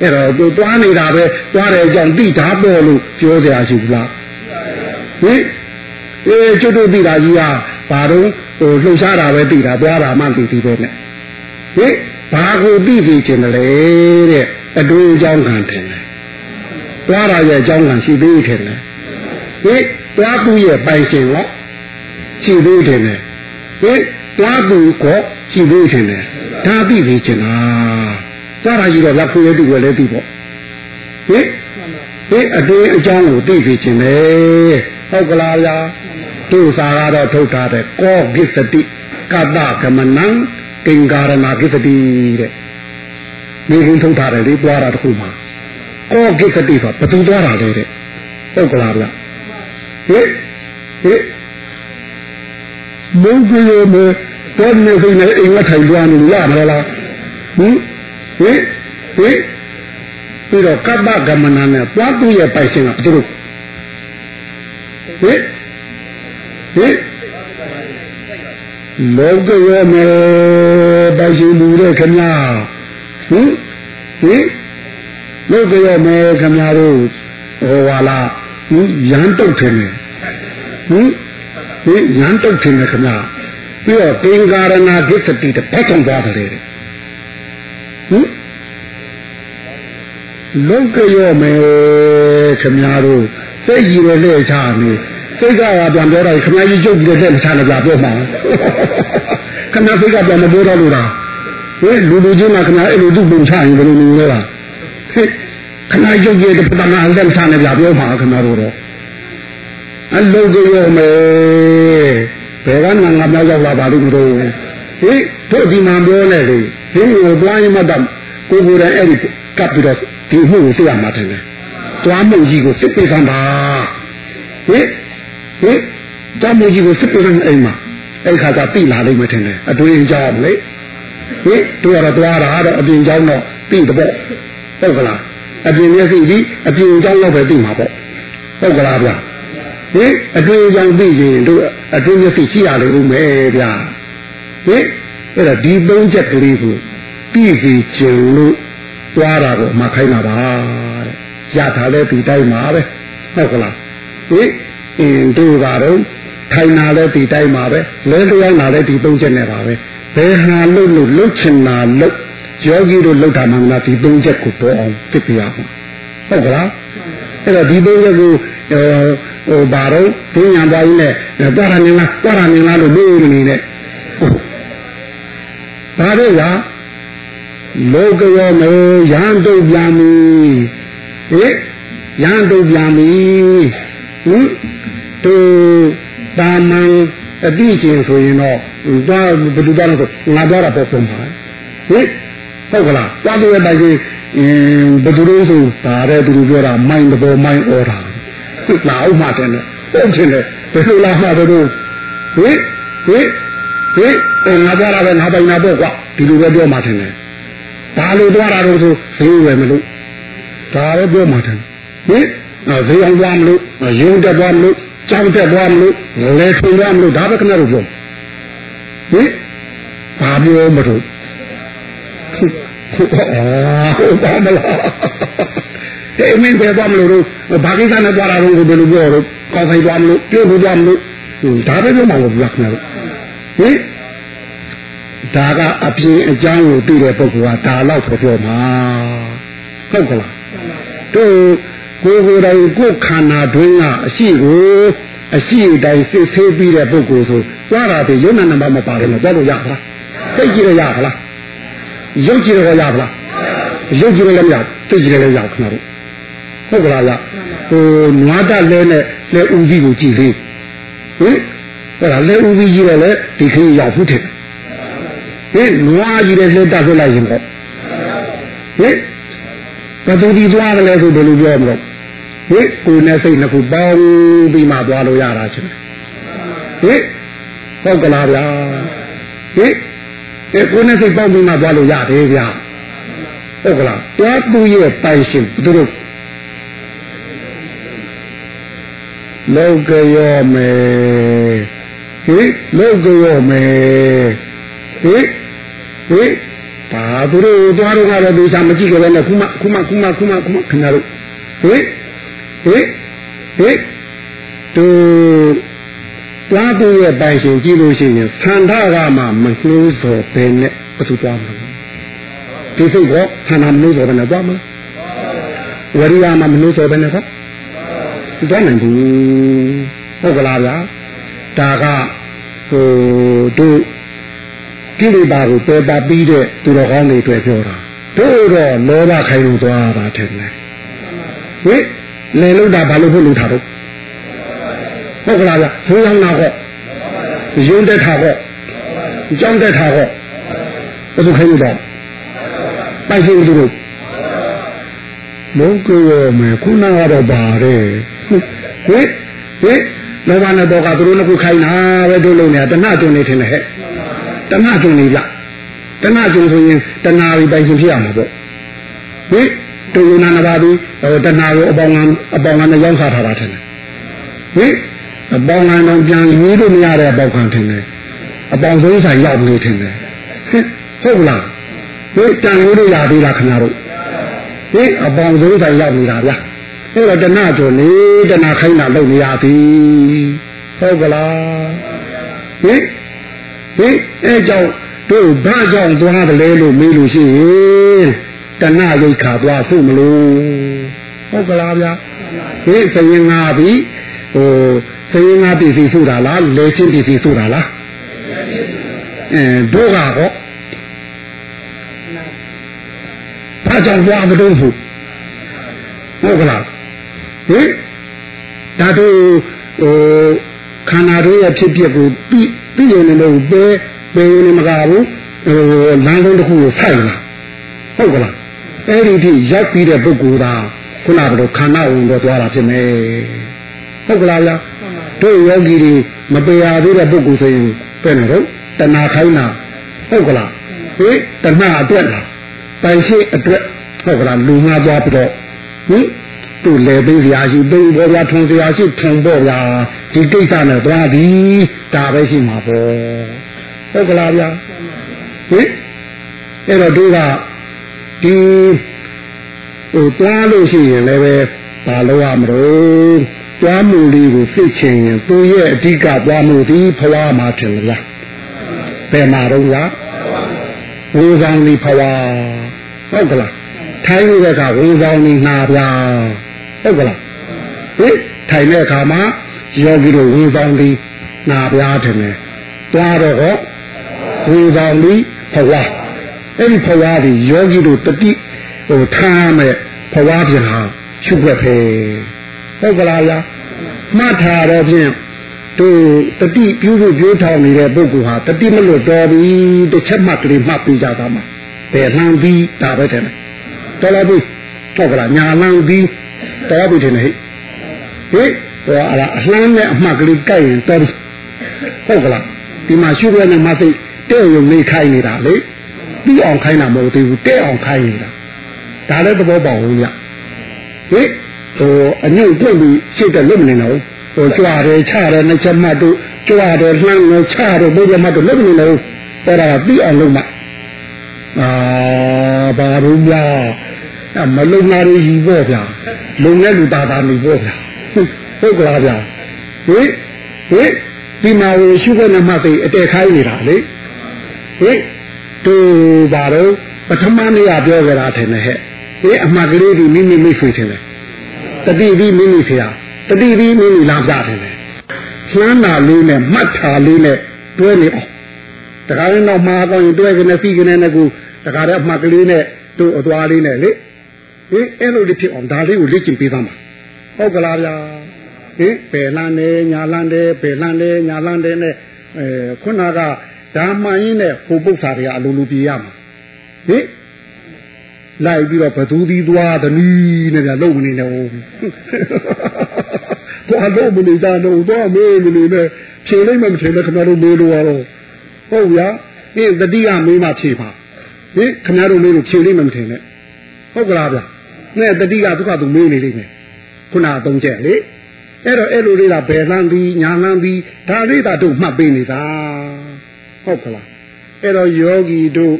အဲ့တော့သူတွားနေတာပဲတွားတဲ့အကြောင်းသိတာပေါ်လို့ပြောကြရရှိဘူးလားဟင်အေးကျွတ်တို့သိတာကြီးဟာဘာတော့ဟိုလှုပ်ရှားတာပဲသိတာတွားတာမှသိသေးတယ်နဲ့ဟင်ဘာကိုသိသိချင်တယ်လေတဲ့အတူအကြောင်းခံတယ်တွားတာရဲ့အကြောင်းခံရှိသေးတယ်ဟင်တွားသူရဲ့ပိုင်ရှင်ရောရှိသေးတယ်ဟင်တွားသူကောရှိသေးတယ်ဒါသိသိချင်တာ တွားတာကြီးတော့လက်ဖွေးရတူပဲလေသိပေါ့ဟင်ဟင်အတွင်းအကြောင်းကိုသိသိချင်တယ်ဟုတ်ကလားဗျာသူစာကတော့ထုတ်ထားတယ်ကောကိစ္စတိကတ္တကမနံကင်္ကာရဏကိစ္စတိတဲ့ဒီရင်ထုတ်ထားတယ်လေတွားတာတခုမှာကောကိစ္စတိဆိုဘယ်သူတွားတာလဲတဲ့ဟုတ်ကလားဗျာဟင်ဟင်မုန်းကြရမယ်တော့နေစိနေအိမ်ကထိုင်တွားနေရမလားဟင် ဟင်ဟင်ပြီးတော့ကပ္ပကမနာနဲ့ပွားသူရဲ့ပိုင်ရှင်ကဘယ်လိုဟင်ဟင်လောကရောမေပိုင်ရှင်လူတဲ့ခင်ဗျာဟင်ဟင်လောကရောမေခင်ဗျားတို့ဟောပါလားဟင်ရန်တုတ်တယ်ဟင်ဟင်ရန်တုတ်တယ်ခင်ဗျာပြီးတော့သင်္ကာရဏဂစ္စတိတပတ်ဆောင်သွားတယ် ဟင်လောကရောမေခင်ဗျားတို့စိတ်ကြီးရလက်ချနေစိတ်ကပြန်ပြောတော့ခင်ဗျားကြီးကျုပ်ကြီးလက်မချနဲ့ပြပြောမှာခင်ဗျားစိတ်ကပြန်မပြောတော့လို့လားဟဲ့လူလူချင်းကခင်ဗျားအဲ့လိုသူ့ပုံချရင်ဘယ်လိုလုပ်လဲလားဟဲ့ခင်ဗျားကျုပ်ကြီးတပနာလက်မချနဲ့ပြပြောမှာခင်ဗျားတို့တော့အလောကရောမေဘယ်ကမှငါမြောက်ရောက်လာပါလိမ့်မလို့ ဟိတို့ဒီမှာပြောနေလေဒီကိုတွားရင်မတတ်ကိုကိုယ်တိုင်အဲ့ဒီကပ်ပြီးတော့ဒီမှုကိုသိရမှာတယ်တွားမှုကြီးကိုစစ်ပေးခံပါဟိဟိတွားမှုကြီးကိုစစ်ပေးခံအိမ်မှာအဲ့ခါကျပြီလာလိမ့်မယ်ထင်တယ်အတွင်းကြောင်းလေဟိတို့ရတော့တွားတာတော့အပြင်ကြောင်းတော့ပြီတော့ဟုတ်ကလားအပြင်မျက်စိဒီအပြင်ကြောင်းတော့ပဲပြီမှာပေါ့ဟုတ်ကလားဗျာဟင်အတွင်းကြောင့်သိရင်တို့အတွင်းမျက်စိရှိရလိမ့်ဦးမယ်ဗျာ ဟင်အဲ့ဒါဒီသုံးချက်ကလေးကိုပြီးစီကျင်လို့သွားတာကိုမှခိုင်းတာပါတဲ့ရထားလဲဒီတိုင်းမှာပဲဟုတ်ကလားဟင်အင်းတို့ကတော့ထိုင်နာလဲဒီတိုင်းမှာပဲလဲလျောင်းနာလဲဒီသုံးချက်နဲ့ပါပဲဘယ်ဟာလို့လို့လှုပ်ချင်တာလှုပ်ယောဂီတို့လှုပ်တာမှမလားဒီသုံးချက်ကိုပေါ်အောင်သိပြရအောင်ဟုတ်ကလားအဲ့တော့ဒီသုံးချက်ကိုဟိုဘာတော့ဘင်းညာသွားကြီးနဲ့သွားရနေလားသွားရနေလားလို့မေးနေနေ ဘာလို့လားလောကရောမေရန်တုတ်ပြန်ပြီဟိရန်တုတ်ပြန်ပြီဟင်တူတာမန်အတိချင်းဆိုရင်တော့သွားဘယ်သူသွားလို့ငါသွားတာပေါ့ဆုံးပါဟိဟုတ်ကလားသွားတဲ့တိုင်ကြီးဘယ်သူလို့ဆိုဒါတဲ့သူပြောတာမိုင်းတော်မိုင်းဩတာလာအောင်မှတယ်နဲ့ဟုတ်ချင်တယ်ဘယ်လိုလာမှတော့ဟိဟိ ဟိငါသွားတာပဲငါပိုင်တာပေါ့ကွာဒီလိုပဲပြောမှတယ်နဲ့ဘာလို့သွားတာတော့ဆိုဈေးဝယ်မလို့ဒါပဲပြောမှတယ်ဟိဈေးအောင်သွားမလို့ရုံတက်သွားမလို့ကြောင်းတက်သွားမလို့လဲထွင်သွားမလို့ဒါပဲခဏတော့ပြောဟိဘာပြောမလို့ဟုတ်ပါမလားတဲ့မင်းပဲသွားမလို့တော့ဘာကိစ္စနဲ့သွားတာတော့ဘယ်လိုပြောတော့ကောင်းဆိုင်သွားမလို့ပြုတ်ဖို့သွားမလို့ဒါပဲပြောမှာလို့ပြောခင်ဗျာ ဟင်ဒါကအပြင်အကြောင်းကိုသိတဲ့ပုဂ္ဂိုလ်ကဒါတော့ပြောမှာဟုတ်ကလားတို့ကိုယ်ကိုယ်တိုင်ကိုယ်ခန္ဓာတွင်းကအရှိကိုအရှိတိုင်းစစ်ဆေးပြီးတဲ့ပုဂ္ဂိုလ်ဆိုသွားတာဒီယုံနာနံပါတ်မပါတယ်လို့ပြောလို့ရပါလားသိကြည့်ရရပါလားရုပ်ကြည့်ရရပါလားရုပ်ကြည့်လည်းမရသိကြည့်လည်းရခင်ဗျာတို့ဟုတ်ကလားဗျဟိုနွားတလဲနဲ့လဲဦးကြီးကိုကြည့်လေးဟင် အဲ့ဒါလဲဦးကြီးကြီးလည်းလေဒီခင်းရောက်ဘူးထင်ဟင်နွားကြီးလည်းလဲတက်ဆွလိုက်ရင်ပေါ့ဟင်ဘယ်သူဒီသွားတယ်လဲဆိုဘယ်လိုပြောမလို့ဟင်ကိုယ်နဲ့စိတ်နှစ်ခုပေါင်းပြီးမှသွားလို့ရတာချင်းဟင်ဟုတ်ကလားဗျာဟဟိအဲကိုယ်နဲ့စိတ်ပေါင်းပြီးမှသွားလို့ရတယ်ဗျာဟုတ်ကလားတွားသူရဲ့ပိုင်ရှင်သူတို့လောကရောမယ် ဟိလောကရောမယ်ဟိဟိဘာသူတို့သွားတော့ကတော့ဒီစားမကြည့်ကြပဲနဲ့ခုမှခုမှခုမှခုမှခုမှခင်ဗျားတို့ဟိဟိဟိသူသွားသူရဲ့ပိုင်ရှင်ကြည့်လို့ရှိရင်သန္ဓကမှမနှိုးစော်ပဲနဲ့ဘယ်သူသွားမလဲဒီစိတ်ကသန္ဓာမနှိုးစော်ပဲနဲ့သွားမလားဝရိယမှမနှိုးစော်ပဲနဲ့သွားသွားနိုင်ဘူးဟုတ်ကလားဗျာ ဒါကဟိုတို့ကိလေသာကိုပယ်ပါပြီးတဲ့သူတော်ကောင်းတွေတွေ့ပြောတာတို့တော့လောဘခိုင်းလို့သွားတာထင်တယ်ဟိလေလို့တာဘာလို့ဖို့လို့ထားတော့ဟုတ်ကလားဗျဆိုးရောင်းတာဟောရုံးတက်တာဟောကြောင်းတက်တာဟောဘယ်သူခိုင်းလို့တော့ပိုက်ရှိသူတို့လုံးကြောမယ်ခုနကတော့ပါတယ်ဟိဟိ လောဘနဲ့တော့ကသူတို့နှစ်ခုခိုင်းတာပဲတို့လုံးနေတာတဏှကျွန်းနေထင်တယ်ဟဲ့တဏှကျွန်းနေကြတဏှကျွန်းဆိုရင်တဏှာပြီးပိုင်ရှင်ဖြစ်ရမှာပေါ့ဟိတူယနာနာပါပြီဟိုတဏှာကိုအပေါင်းကအပေါင်းကနဲ့ရောင်းစားထားတာထင်တယ်ဟိအပေါင်းကတော့ပြန်ရေးလို့မရတဲ့အပေါက်ခံထင်တယ်အပေါင်းဆုံးဆိုင်ရောက်နေထင်တယ်ဟုတ်လားဟိတန်ရေးလို့ရသေးလားခင်ဗျားတို့ဟိအပေါင်းဆုံးဆိုင်ရောက်နေတာဗျာ အဲ့တော့တဏှကျော်နေတဏှခိုင်းတာလုပ်နေရသည်ဟုတ်ကလားဟိဟိအဲကြောင့်တို့ဘာကြောင့်သွားတယ်လဲလို့မေးလို့ရှိရင်တဏှရိတ်ခါသွားဖို့မလို့ဟုတ်ကလားဗျာဟိစရင်ငါပြီဟိုစရင်ငါပြည်စီဆိုတာလားလေချင်းပြည်စီဆိုတာလားအဲတို့ကဟောဘာကြောင့်သွားမလို့ဟုတ်ကလား ဟင်ဒါတို့ဟိုခန္ဓာတို့ရဲ့ဖြစ်ပျက်ကိုပြီးပြီးရင်လည်းပဲပဲနေမကဘူးဟိုလမ်းလုံးတစ်ခုကိုဆိုင်လာဟုတ်ကလားအဲ့ဒီထိရောက်ပြီးတဲ့ပုဂ္ဂိုလ်သာခုနကတော့ခန္ဓာဝင်တော့သွားတာဖြစ်မယ်ဟုတ်ကလားဗျာတို့ယောဂီတွေမပေရသေးတဲ့ပုဂ္ဂိုလ်ဆိုရင်ပဲနေတော့တဏှာခိုင်းတာဟုတ်ကလားဟေးတဏှာအတွက်လားပိုင်ရှိအတွက်ဟုတ်ကလားလူငါသွားပြီးတော့ဟင် သူ့လေသိစရာရှိသိပေါ်ဗျာထုံစရာရှိထုံပေါ်ဗျာဒီကိစ္စနဲ့သွားသည်ဒါပဲရှိမှာပေါ့ဟုတ်ကလားဗျာဟင်အဲ့တော့တို့ကဒီဟိုသွားလို့ရှိရင်လည်းပဲဘာလို့ရမလို့သွားမှုလေးကိုသိချင်ရင်သူရဲ့အဓိကသွားမှုဒီဖွာမှာထင်လားဘယ်မှာတော့လားဝေဆောင်ဒီဖွာဟုတ်ကလားထိုင်းနေတဲ့ကဝေဆောင်ဒီနာဗျာ ဟုတ်ကလားဟင်ထိုင်တဲ့အခါမှာယောဂီတို့ဝေဆောင်ဒီနာဗျာထင်တယ်သွားတော့ဟောဝေဆောင်ဒီဖွာအဲ့ဒီဖွာဒီယောဂီတို့တတိဟိုထားမဲ့ဖွာပြန်ဟာရှုပ်ွက်ဖေဟုတ်ကလားလားမှတ်ထားတော့ဖြင့်တို့တတိပြုစုပြောထောင်နေတဲ့ပုဂ္ဂိုလ်ဟာတတိမလွတ်တော်ပြီတစ်ချက်မှတ်ကလေးမှတ်ပြီးကြတာမှာဘယ်လှမ်းပြီးဒါပဲတဲ့တော်လားပြီဟုတ်ကလားညာလှမ်းပြီး တော်ပြီတဲ့ဟဲ့ဟိဟောအလားအလှမ်းနဲ့အမှတ်ကလေးကြိုက်ရင်တော်ဟုတ်ကလားဒီမှာရှုရတဲ့မသိတဲ့ရုံလေးခိုင်းနေတာလေပြီးအောင်ခိုင်းတာမဟုတ်သေးဘူးတဲ့အောင်ခိုင်းနေတာဒါလည်းသဘောပေါက်ဘူးညဟိဟိုအညွန့်ပြင့်ပြီးရှေ့တက်လွတ်မနေတော့ဟိုကြွားတယ်ချတယ်နှချက်မှတ်တို့ကြွားတယ်လှမ်းတယ်ချတယ်ဘုရားမှတ်တို့လွတ်မနေတော့အဲ့ဒါပြီးအောင်လုပ်မှအာဘာလို့များ အမလုံနာရီကြီးပေါ့ဗျာလုံတဲ့လူသားသားနေပေါ့ဗျာဟုတ်ကလားဗျာဟိဟိဒီမှာဝရှုခွင့်နဲ့မှသိအတဲခိုင်းနေတာလေဟိတူပါတော့ပထမနေ့ကပြောကြတာထင်တယ်ဟဲ့ဟိအမှတ်ကလေးဒီမိမိမိတ်ဆွေထင်တယ်တတိပြီးမိမိဆရာတတိပြီးမိမိလာပြတယ်လေလှမ်းတာလေးနဲ့မှတ်တာလေးနဲ့တွဲနေအောင်တခါရင်တော့မှာတော့ရင်တွဲကနေစီကနေနဲ့ကူတခါတည်းအမှတ်ကလေးနဲ့တို့အသွားလေးနဲ့လေ ဟင်အဲ့လိုလေးဖြစ်အောင်ဒါလေးကိုလေ့ကျင့်ပေးသားမှာဟုတ်ကလားဗျာဟင်ပယ်လန်းတယ်ညာလန်းတယ်ပယ်လန်းတယ်ညာလန်းတယ်နဲ့အဲခုနကဓမ္မရင်းနဲ့ဟိုပု္ပ္ပာတွေကအလိုလိုပြေးရမှာဟင်လိုက်ပြီးတော့ဘသူသီးသွားတနည်းနဲ့ပြလုံမနေနဲ့ဟုတ်သွားလို့မနေတာတော့သွားမေးမနေနဲ့ဖြေလိုက်မှမထင်နဲ့ခင်ဗျားတို့မေးလို့ရတော့ဟုတ်ဗျာဟဟင်းတတိကမေးမှဖြေပါဟင်ခင်ဗျားတို့မေးလို့ဖြေလိမ့်မယ်မထင်နဲ့ဟုတ်ကလားဗျ နဲ့တတိကသူကသူမေးနေလိမ့်မယ်ခုနသုံးချက်လေအဲ့တော့အဲ့လိုလေးကဘယ်လန်းပြီးညာလန်းပြီးဒါလေးသာတို့မှတ်ပေးနေတာဟုတ်ကလားအဲ့တော့ယောဂီတို့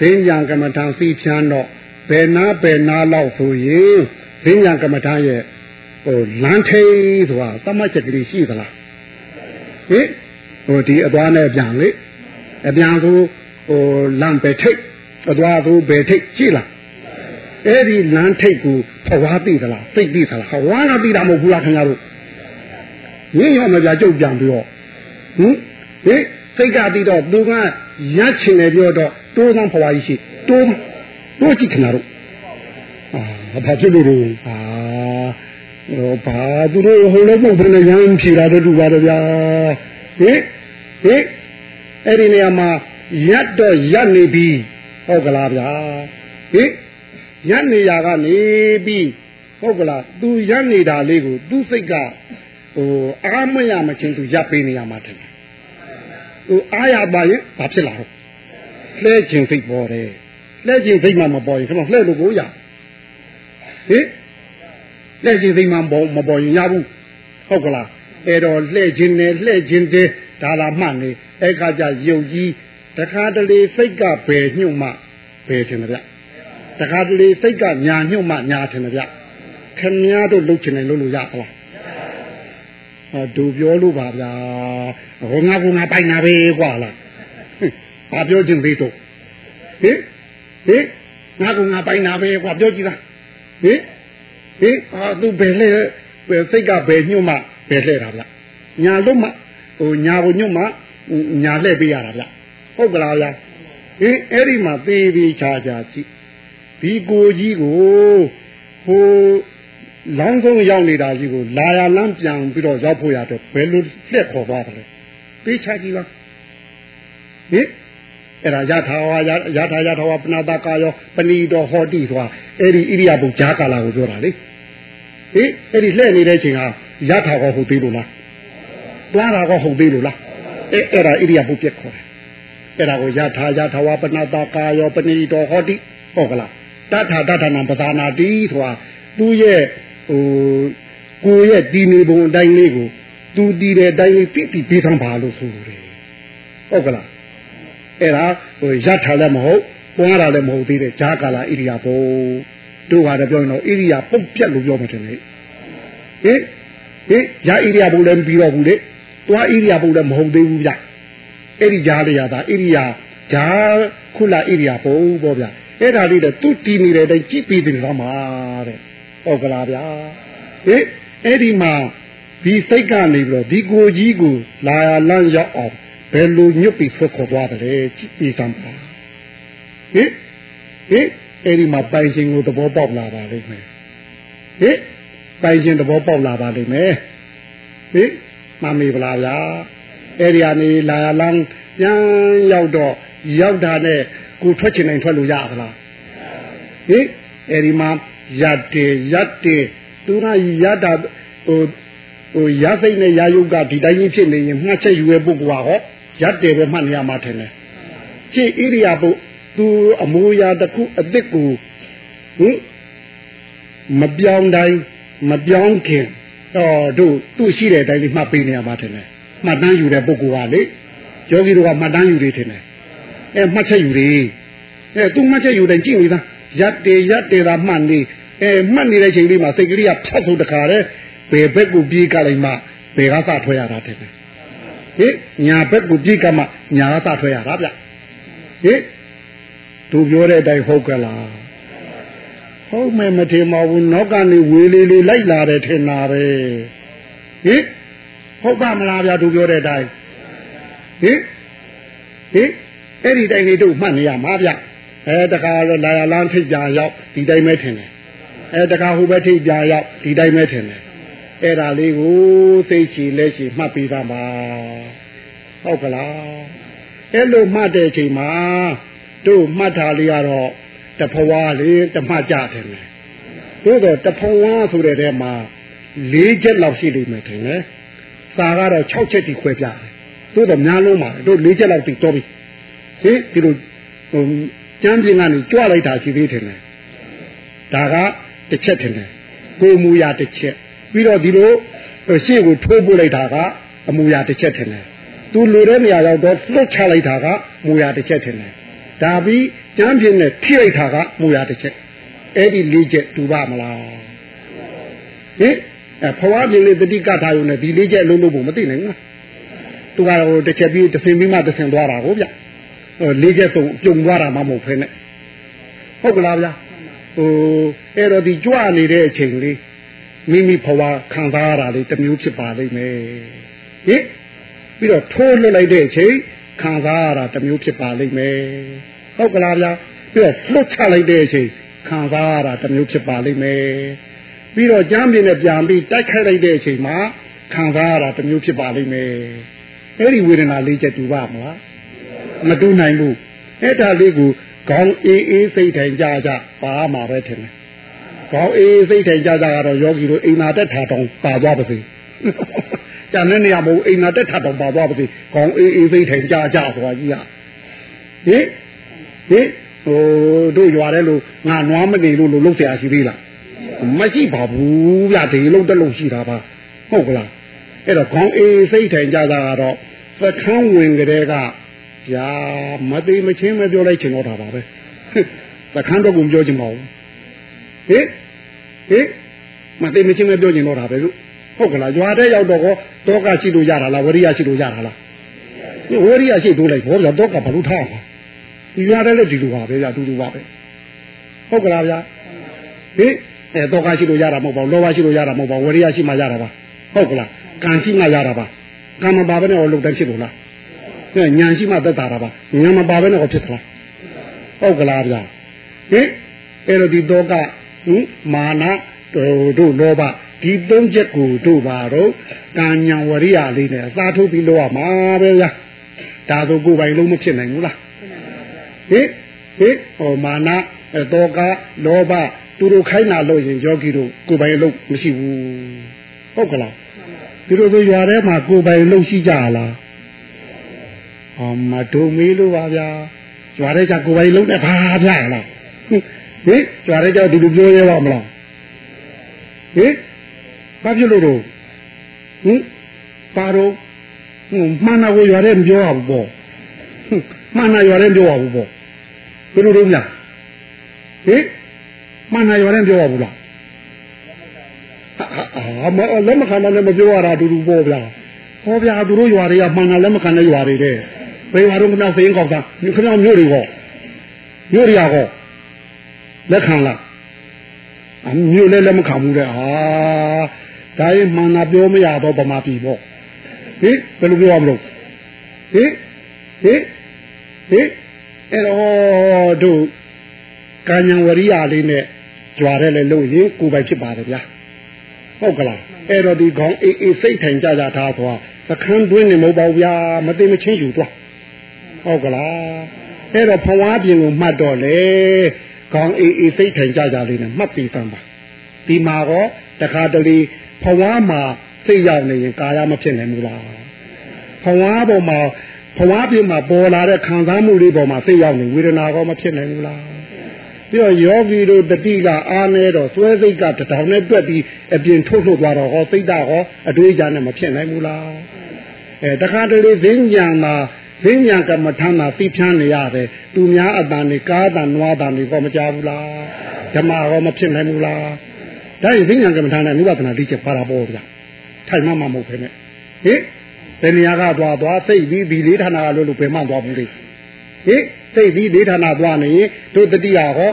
ဈဉ္ညာကမ္မထာစီဖြန်းတော့ဘယ်နာဘယ်နာလောက်ဆိုရင်ဈဉ္ညာကမ္မထာရဲ့ဟိုလမ်းထိန်ဆိုတာသတ်မှတ်ချက်ကလေးရှိသလားဟင်ဟိုဒီအသွားနဲ့ပြန်လေအပြန်ဆိုဟိုလမ်းပဲထိတ်အသွားဆိုဘယ်ထိတ်ရှိလား အဲ့ဒီလမ်းထိတ်ကိုဖဝါသိသလားသိသိသလားဝါကသိတာမဟုတ်ဘူးလားခင်ဗျားတို့ရင်းရောမပြကြုတ်ပြန်ပြီးတော့ဟင်ဟင်စိတ်ကပြီးတော့သူကရချင်တယ်ပြောတော့တိုးသန်းဖွာကြီးရှိတိုးတိုးကြည့်ခင်ဗျားတို့အာဘာဖြစ်လို့လဲအာဟိုဘာသူတို့ဟိုလည်းမဟုတ်ဘယ်နဲ့ရမ်းဖြေတာတူပါတယ်ဗျာဟင်ဟင်အဲ့ဒီနေရာမှာရက်တော့ရက်နေပြီဟုတ်ကလားဗျာဟင် ရက်နေရကနေပြီဟုတ်ကလားသူရက်နေတာလေးကိုသူစိတ်ကဟိုအားမရမချင်းသူရပ်ပေးနေရမှာတယ်ဟိုအားရပါရင်ဘာဖြစ်လာတော့လှဲခြင်းစိတ်ပေါ်တယ်လှဲခြင်းစိတ်မှမပေါ်ရင်ခဏလှဲလို့ကိုရဟင်လှဲခြင်းစိတ်မှပေါ်မပေါ်ရင်ရဘူးဟုတ်ကလားအဲ့တော့လှဲခြင်းနဲ့လှဲခြင်းတဲ့ဒါလာမှတ်နေအဲ့ခါကျယုတ်ကြီးတခါတလေစိတ်ကဘယ်ညှို့မှဘယ်ထင်တယ်ဗျ တခါတလေစိတ်ကညာညှို့မှညာထင်တယ်ဗျခင်များတို့လှုပ်ချင်တယ်လှုပ်လို့ရပါလားဟောဒူပြောလို့ပါဗျာဟိုငါကငါပိုင်နာပဲကွာလားဘာပြောချင်သေးတော့ဟင်ဟင်ငါကငါပိုင်နာပဲကွာပြောကြည့်လားဟင်ဟင်အာသူဘယ်လဲစိတ်ကဘယ်ညှို့မှဘယ်လှဲ့တာဗျညာလို့မှဟိုညာကိုညှို့မှညာလှဲ့ပေးရတာဗျဟုတ်ကလားဗျဟင်အဲ့ဒီမှာသေးသေးချာချာကြည့် ဒီကိုကြီးကိုဟိုလောင်းဆုံးရောက်နေတာကြီးကိုလာရလမ်းပြန်ပြီးတော့ရောက်ဖို့ရတော့ဘယ်လိုလက်ခေါ်သွားတယ်လဲပေးချကြည့်ပါဟင်အဲ့ဒါယထာဝါယထာယထာဝါပနာတကာယောပဏီတော်ဟောတိဆိုတာအဲ့ဒီဣရိယာပုဂျာကာလာကိုပြောတာလေဟင်အဲ့ဒီလှည့်နေတဲ့ချိန်ဟာယထာကောဟုတ်သေးလို့လားတွားတာကောဟုတ်သေးလို့လားအဲ့အဲ့ဒါဣရိယာပုပြက်ခေါ်တယ်အဲ့ဒါကိုယထာယထာဝါပနာတကာယောပဏီတော်ဟောတိဟုတ်ကလား တထာတထာနံပဒါနာတိဆိုတာသူ့ရဲ့ဟိုကိုရဲ့တည်နေပုံအတိုင်းလေးကိုသူတည်တဲ့အတိုင်းလေးပြည့်ပြည့်ပေးသမ်းပါလို့ဆိုတယ်ဟုတ်ကလားအဲ့ဒါဟိုရထားလည်းမဟုတ်ပွားတာလည်းမဟုတ်သေးတဲ့ဂျာကာလာဣရိယာပုတို့ဟာလည်းပြောရင်တော့ဣရိယာပုတ်ပြက်လို့ပြောမှတယ်လေဟင်ဟင်ရာဣရိယာပုလည်းပြီးတော့ဘူးလေတွားဣရိယာပုလည်းမဟုတ်သေးဘူးဗျအဲ့ဒီဂျာလေးရတာဣရိယာဂျာခုလာဣရိယာပုပေါ့ဗျ အဲ့ဒါလေးတဲ့သူတည်နေတဲ့အတိုင်းကြည့်ပြီးတယ်တော့မှာတဲ့ဟုတ်ကလားဗျာဟင်အဲ့ဒီမှာဒီစိတ်ကနေပြီးတော့ဒီကိုကြီးကိုလာရလန်းရောက်အောင်ဘယ်လိုညွတ်ပြီးဆွခေါ်သွားတယ်ကြည့်ပြီးသမ်းပါဟင်ဟင်အဲ့ဒီမှာပိုင်ရှင်ကိုသဘောပေါက်လာပါလိမ့်မယ်ဟင်ပိုင်ရှင်သဘောပေါက်လာပါလိမ့်မယ်ဟင်မမေးပလားဗျာအဲ့ဒီကနေလာရလန်းပြန်ရောက်တော့ရောက်တာနဲ့ ကိုထွက်ချင်နိုင်ထွက်လို့ရသလားဟင်အဲ့ဒီမှာရတ်တယ်ရတ်တယ်သူကရတ်တာဟိုဟိုရစိတ်နဲ့ရာယုတ်ကဒီတိုင်းကြီးဖြစ်နေရင်မှတ်ချက်ယူရဲ့ပုဂ္ဂိုလ်ကဟောရတ်တယ်ပဲမှတ်နေရမှာထင်တယ်ရှင်းဣရိယာပုသူအမူအရာတစ်ခုအစ်စ်ကိုဟင်မပြောင်းတိုင်းမပြောင်းခင်တော့တို့သူ့ရှိတဲ့အတိုင်းလေးမှတ်ပေးနေရမှာထင်တယ်မှတ်တမ်းယူတဲ့ပုဂ္ဂိုလ်ကလေယောဂီတို့ကမှတ်တမ်းယူနေထင်တယ် အဲမှတ်ချက်ယူနေအဲသူမှတ်ချက်ယူတိုင်းကြည့်နေသားရက်တယ်ရက်တယ်တာမှတ်နေအဲမှတ်နေတဲ့ချိန်လေးမှာစိတ်ကလေးကဖြတ်ထုတ်တခါတည်းဘယ်ဘက်ကိုပြေးကြလိုက်မှဘယ်ကစထွက်ရတာတဲ့ဟင်ညာဘက်ကိုပြေးကမှညာကစထွက်ရတာဗျဟင်သူပြောတဲ့အတိုင်းဟုတ်ကလားဟုတ်မယ်မထင်ပါဘူးနောက်ကနေဝေးလေးလေးလိုက်လာတယ်ထင်တာပဲဟင်ဟုတ်ပါမလားဗျာသူပြောတဲ့အတိုင်းဟင်ဟင် အဲ့ဒီတိုင်းလေးတို့မှတ်နေရမှာဗျအဲတခါတော့လာရလန်းထိပ်ကြရောက်ဒီတိုင်းပဲထင်တယ်အဲတခါဟိုဘက်ထိပ်ကြရောက်ဒီတိုင်းပဲထင်တယ်အဲ့ဒါလေးကိုသိချီလက်ချီမှတ်ပြီးသားပါဟုတ်ကလားအဲ့လိုမှတ်တဲ့ချိန်မှာတို့မှတ်တာလေးကတော့တဖွာလေးတမှတ်ကြတယ်မယ်တို့တော့တဖွာဆိုတဲ့ထဲမှာ၄ချက်လောက်ရှိလိမ့်မယ်ထင်တယ်စာကတော့6ချက်တိခွဲပြတယ်တို့တော့များလုံးပါတို့၄ချက်လောက်တိတော့ပြီ ဟင်ဒီလိုဟိုကျမ်းပြင်ကနေကြွလိုက်တာရှိသေးတယ်လေဒါကတစ်ချက်ထင်တယ်ကိုမူရတစ်ချက်ပြီးတော့ဒီလိုရှေ့ကိုထိုးပို့လိုက်တာကအမူအရာတစ်ချက်ထင်တယ်သူလူတဲ့နေရာရောက်တော့လွတ်ချလိုက်တာကမူအရာတစ်ချက်ထင်တယ်ဒါပြီးကျမ်းပြင်းနဲ့ထိလိုက်တာကမူအရာတစ်ချက်အဲ့ဒီလေးချက်တူပါမလားဟင်အဖွားပြင်းလေးတတိကထားရုံနဲ့ဒီလေးချက်လုံးလို့ဖို့မသိနိုင်ဘူးသူကတော့တစ်ချက်ပြီးတစ်ဆင်ပြီးမှတစ်ဆင်သွားတာကိုဗျ လေးချက်သုံးပြုံသွားတာမှမဟုတ်ဖ ೇನೆ ဟုတ်ကလားဗျဟိုအဲ့တော့ဒီကြွနေတဲ့အချိန်လေးမိမိဘဝခံစားရတာလေးတစ်မျိုးဖြစ်ပါလိမ့်မယ်ဟင်ပြီးတော့ထိုးလွတ်လိုက်တဲ့အချိန်ခံစားရတာတစ်မျိုးဖြစ်ပါလိမ့်မယ်ဟုတ်ကလားဗျာပြီးတော့လွတ်ချလိုက်တဲ့အချိန်ခံစားရတာတစ်မျိုးဖြစ်ပါလိမ့်မယ်ပြီးတော့ကြမ်းပြင်းနဲ့ပြန်ပြီးတိုက်ခိုက်လိုက်တဲ့အချိန်မှာခံစားရတာတစ်မျိုးဖြစ်ပါလိမ့်မယ်အဲ့ဒီဝေဒနာလေးချက်တူပါမလား မတူနိုင်ဘူးအဲ့ဒါလေးကိုခေါင်းအေးအေးစိတ်ထိုင်ကြကြပါမှာပဲထင်တယ်ကောင်းအေးစိတ်ထိုင်ကြကြကတော့ယောဂီတို့အိမ်နာတက်ထာတောင်ပါသွားပါစေ။ကျန်တဲ့နေရာမဟုတ်အိမ်နာတက်ထာတောင်ပါသွားပါစေ။ကောင်းအေးအေးစိတ်ထိုင်ကြကြဆိုတာကြီးอ่ะဟင်ဟင်ဟိုတို့ရွာတဲ့လို့ငါနွားမနေလို့လို့လှုပ်เสียရှိသေးလားမရှိပါဘူးဗျဒီလုံးတက်လို့ရှိတာပါဟုတ်ကလားအဲ့တော့ခေါင်းအေးစိတ်ထိုင်ကြတာကတော့သခန်းဝင်ကလေးက ဗျာမသိမချင်းမပြောလိုက်ချင်တော့တာပါပဲသခန်းတော့ကိုပြောချင်ပါဘူးဟင်ဟင်မသိမချင်းပဲပြောကျင်တော့တာပဲလို့ဟုတ်ကလားရွာတဲ့ရောက်တော့တော့ကရှိလို့ရတာလားဝရိယရှိလို့ရတာလားဒီဝရိယရှိတိုးလိုက်ဘောဗျာတော့ကဘာလို့ထားမှာဒီရွာတဲ့လည်းဒီလိုပါပဲဗျာတူတူပါပဲဟုတ်ကလားဗျာဟင်အဲတော့ကရှိလို့ရတာမဟုတ်ပါဘူးလောဘရှိလို့ရတာမဟုတ်ပါဘူးဝရိယရှိမှရတာပါဟုတ်ကလားကံရှိမှရတာပါကံမပါဘဲနဲ့ဟောလုံတန်းဖြစ်လို့လားအဲ ညာရှိမှသက်တာတာပါညာမပါဘဲနဲ့ဟောဖြစ်သလားဟုတ်ကလားဗျာဟင်အဲ့တော့ဒီတော့ကဟင်မာနတို့တို့လောဘဒီသုံးချက်ကိုတို့ပါတော့ကံညာဝရိယလေးနဲ့အသာထုတ်ပြီးလို့ရမှာပဲဗျာဒါဆိုကိုယ်ပိုင်လုံးမဖြစ်နိုင်ဘူးလားဟင်ဟင်ဟောမာနတောကလောဘသူတို့ခိုင်းတာလို့ရင်ယောဂီတို့ကိုယ်ပိုင်လုံးမရှိဘူးဟုတ်ကလားသူတို့ဆိုရွာထဲမှာကိုယ်ပိုင်လုံးရှိကြလား အမတို့မေးလို့ပါဗျာရွာထဲကျကိုယ်ပိုင်လုံးနဲ့ဘာဗျာလားဟင်ကြွားရဲကြောက်ဒီလိုပြောရဲပါမလားဟင်ဘာဖြစ်လို့တော့ဟင်ပါတော့ဟင်မှန်တာကိုရွာရဲမပြောရဘူးပေါ့မှန်တာရွာရဲမပြောရဘူးပေါ့ဘယ်လိုလုပ်ညာဟင်မှန်တာရွာရဲမပြောရဘူးလားအာမလက်မခံတော့လည်းမပြောရတာအတူတူပေါ့ဗျာဟောဗျာသူတို့ရွာတွေကမှန်တာလက်မခံတဲ့ရွာတွေတဲ့ ဘယ်ရွာတော့ခဏစိန်ကောက်တာခဏမျိုးတွေဟောမျိုးတွေကဟောလက်ခံလားအမျိုးလည်းလက်မခံဘူးတဲ့ဟာဒါရင်မှန်တာပြောမရတော့ဗမာပြည်ပေါ့ဟင်ဘယ်လိုပြောရမလို့ဟင်ဟင်ဟင်အဲ့တော့တို့ကာညံဝရိယလေးနဲ့ကြွားတယ်လေလို့ရင်ကိုယ်ပိုင်ဖြစ်ပါတယ်ဗျာဟုတ်ကလားအဲ့တော့ဒီခေါင်းအေးအေးစိတ်ထိုင်ကြကြထားသွားသခန်းတွင်းနေမဟုတ်ပါဘူးဗျာမသိမချင်းယူသွား ဟုတ်ကလားအဲ့တော့ဖဝါပြင်ကိုမှတ်တော့လေကောင်းအေးအေးစိတ်ထိုင်ကြကြလေးနဲ့မှတ်ပြီးသမ်းပါဒီမှာတော့တခါတလေဖဝါမှာစိတ်ရောက်နေရင်ကာယမဖြစ်နိုင်ဘူးလားဖဝါပေါ်မှာဖဝါပြင်မှာပေါ်လာတဲ့ခံစားမှုလေးပေါ်မှာစိတ်ရောက်နေဝေဒနာကောမဖြစ်နိုင်ဘူးလားပြီးတော့ယောဂီတို့တတိကအားနေတော့သွဲစိတ်ကတထောင်နဲ့တွက်ပြီးအပြင်ထုတ်ထုတ်သွားတော့ဟောစိတ်ဓာတ်ဟောအတွေးကြနဲ့မဖြစ်နိုင်ဘူးလားအဲတခါတလေဈဉ္ညာမှာ ဈဉ္ညာကမ္မထမ်းမှာသိဖြန်းနေရတယ်သူများအတန်နေကားတန်နွားတန်နေကောမကြဘူးလားဓမ္မကောမဖြစ်နိုင်ဘူးလားဒါရင်ဈဉ္ညာကမ္မထမ်းနဲ့နိဗ္ဗာန်တိချက်ပါတာပေါ့ဗျာထိုင်မှမမဟုတ်ဖ ೇನೆ ဟင်ဘယ်နေရာကသွားသွားစိတ်ပြီးဒီလေးဌာနကလို့လို့ဘယ်မှသွားဘူးလေဟင်စိတ်ပြီးလေးဌာနသွားနေရင်တို့တတိယဟော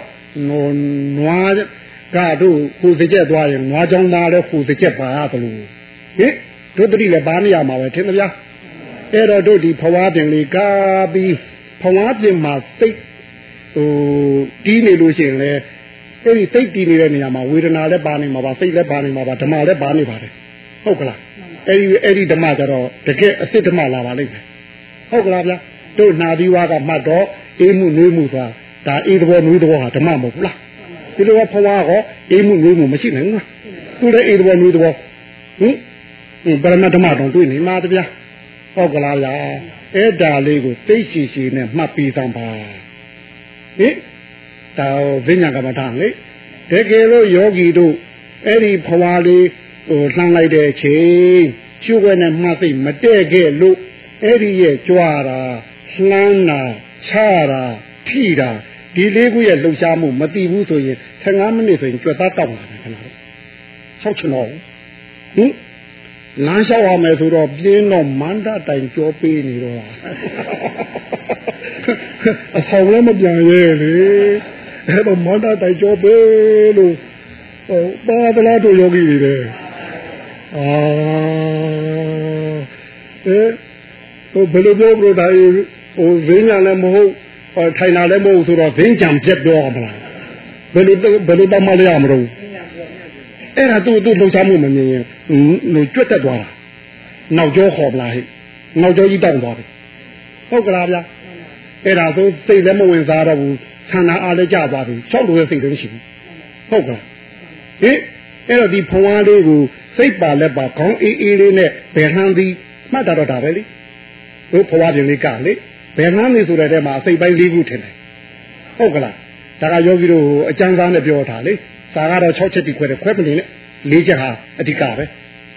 နွားကတို့ဟိုစကြက်သွားရင်နွားချောင်းသားလည်းဟိုစကြက်ပါသလိုဟင်တို့တတိလည်းပါနေရမှာပဲထင်မလား အဲ့တော့တို့ဒီဖဝါပြင်လေးကားပြီးဖဝါပြင်မှာစိတ်ဟိုတီးနေလို့ရှိရင်လေအဲ့ဒီစိတ်တီးနေတဲ့နေရာမှာဝေဒနာလည်းပါနေမှာပါစိတ်လည်းပါနေမှာပါဓမ္မလည်းပါနေပါတယ်ဟုတ်ကလားအဲ့ဒီအဲ့ဒီဓမ္မကြတော့တကယ်အစ်စ်ဓမ္မလာပါလိမ့်မယ်ဟုတ်ကလားဗျာတို့နာသီဝါကမှတ်တော့အေးမှုနှွေးမှုသွားဒါအေးတဘောနှွေးတဘောဟာဓမ္မမဟုတ်ဘူးလားဒီလိုဖဝါကအေးမှုနှွေးမှုမရှိနိုင်ဘူးလားသူလည်းအေးတဘောနှွေးတဘောဟင်ပရမဓမ္မတော့တွေ့နေမှာတဗျာ ဟဟုတ်ကလားဗျာအဲ့ဒါလေးကိုသိရှိရှိနဲ့မှတ်ပြီးသံပါဟင်ဒါဝိညာဉ်ကမ္မထာလေတကယ်လို့ယောဂီတို့အဲ့ဒီဖွာလေးဟိုလှမ်းလိုက်တဲ့အချိန်ရှုွက်နဲ့မှတ်သိမတဲ့ခဲ့လို့အဲ့ဒီရဲ့ကြွားတာလှမ်းတာချတာထိတာဒီလေးခုရဲ့လှုပ်ရှားမှုမသိဘူးဆိုရင်15မိနစ်ဆိုရင်ကြွက်သားတောက်လာတယ်ခဏလေးဆောက်ချင်တော့ဟင် လမ်းလျှောက်ရမယ်ဆိုတော့ပြင်းတော့မန္တတိုင်ကြောပေးနေတော့အဆောင်လည်းမပြန်ရဲလေအဲ့တော့မန္တတိုင်ကြောပေးလို့ဟိုပါဒလာတို့ယောဂီတွေလေအာအဲဟိုဘယ်လိုပြောလို့ဒါဟိုဈဉ္ညာလည်းမဟုတ်ထိုင်တာလည်းမဟုတ်ဆိုတော့ဈဉ္ကြံပြက်ပြောမလားဘယ်လိုဘယ်လိုတတ်မှလည်းရမလို့ အဲ့ဒါသူ့သူ့လှုပ်ရှားမှုမမြင်ရင်ဟိုကြွက်တက်သွားတာနောက်ကျောခေါ်မလားဟဲ့နောက်ကျောကြီးတောင်းသွားတယ်ဟုတ်ကလားဗျာအဲ့ဒါဆိုစိတ်လည်းမဝင်စားတော့ဘူးဆန္ဒအားလည်းကြသွားပြီ၆လို့ရဲ့စိတ်လည်းရှိဘူးဟုတ်ကလားဟင်အဲ့တော့ဒီဖဝါးလေးကိုစိတ်ပါလက်ပါခေါင်းအေးအေးလေးနဲ့ဘယ်နှမ်းသည်မှတ်တာတော့ဒါပဲလေဟိုဖဝါးပြင်လေးကလေဘယ်နှမ်းလေးဆိုတဲ့ထဲမှာစိတ်ပိုင်းလေးခုထင်တယ်ဟုတ်ကလားဒါကယောဂီတို့အကျဉ်းစားနဲ့ပြောတာလေ စာကတော့6ချက်တိခွဲတယ်ခွဲပလင်နဲ့၄ချက်ဟာအဓိကပဲ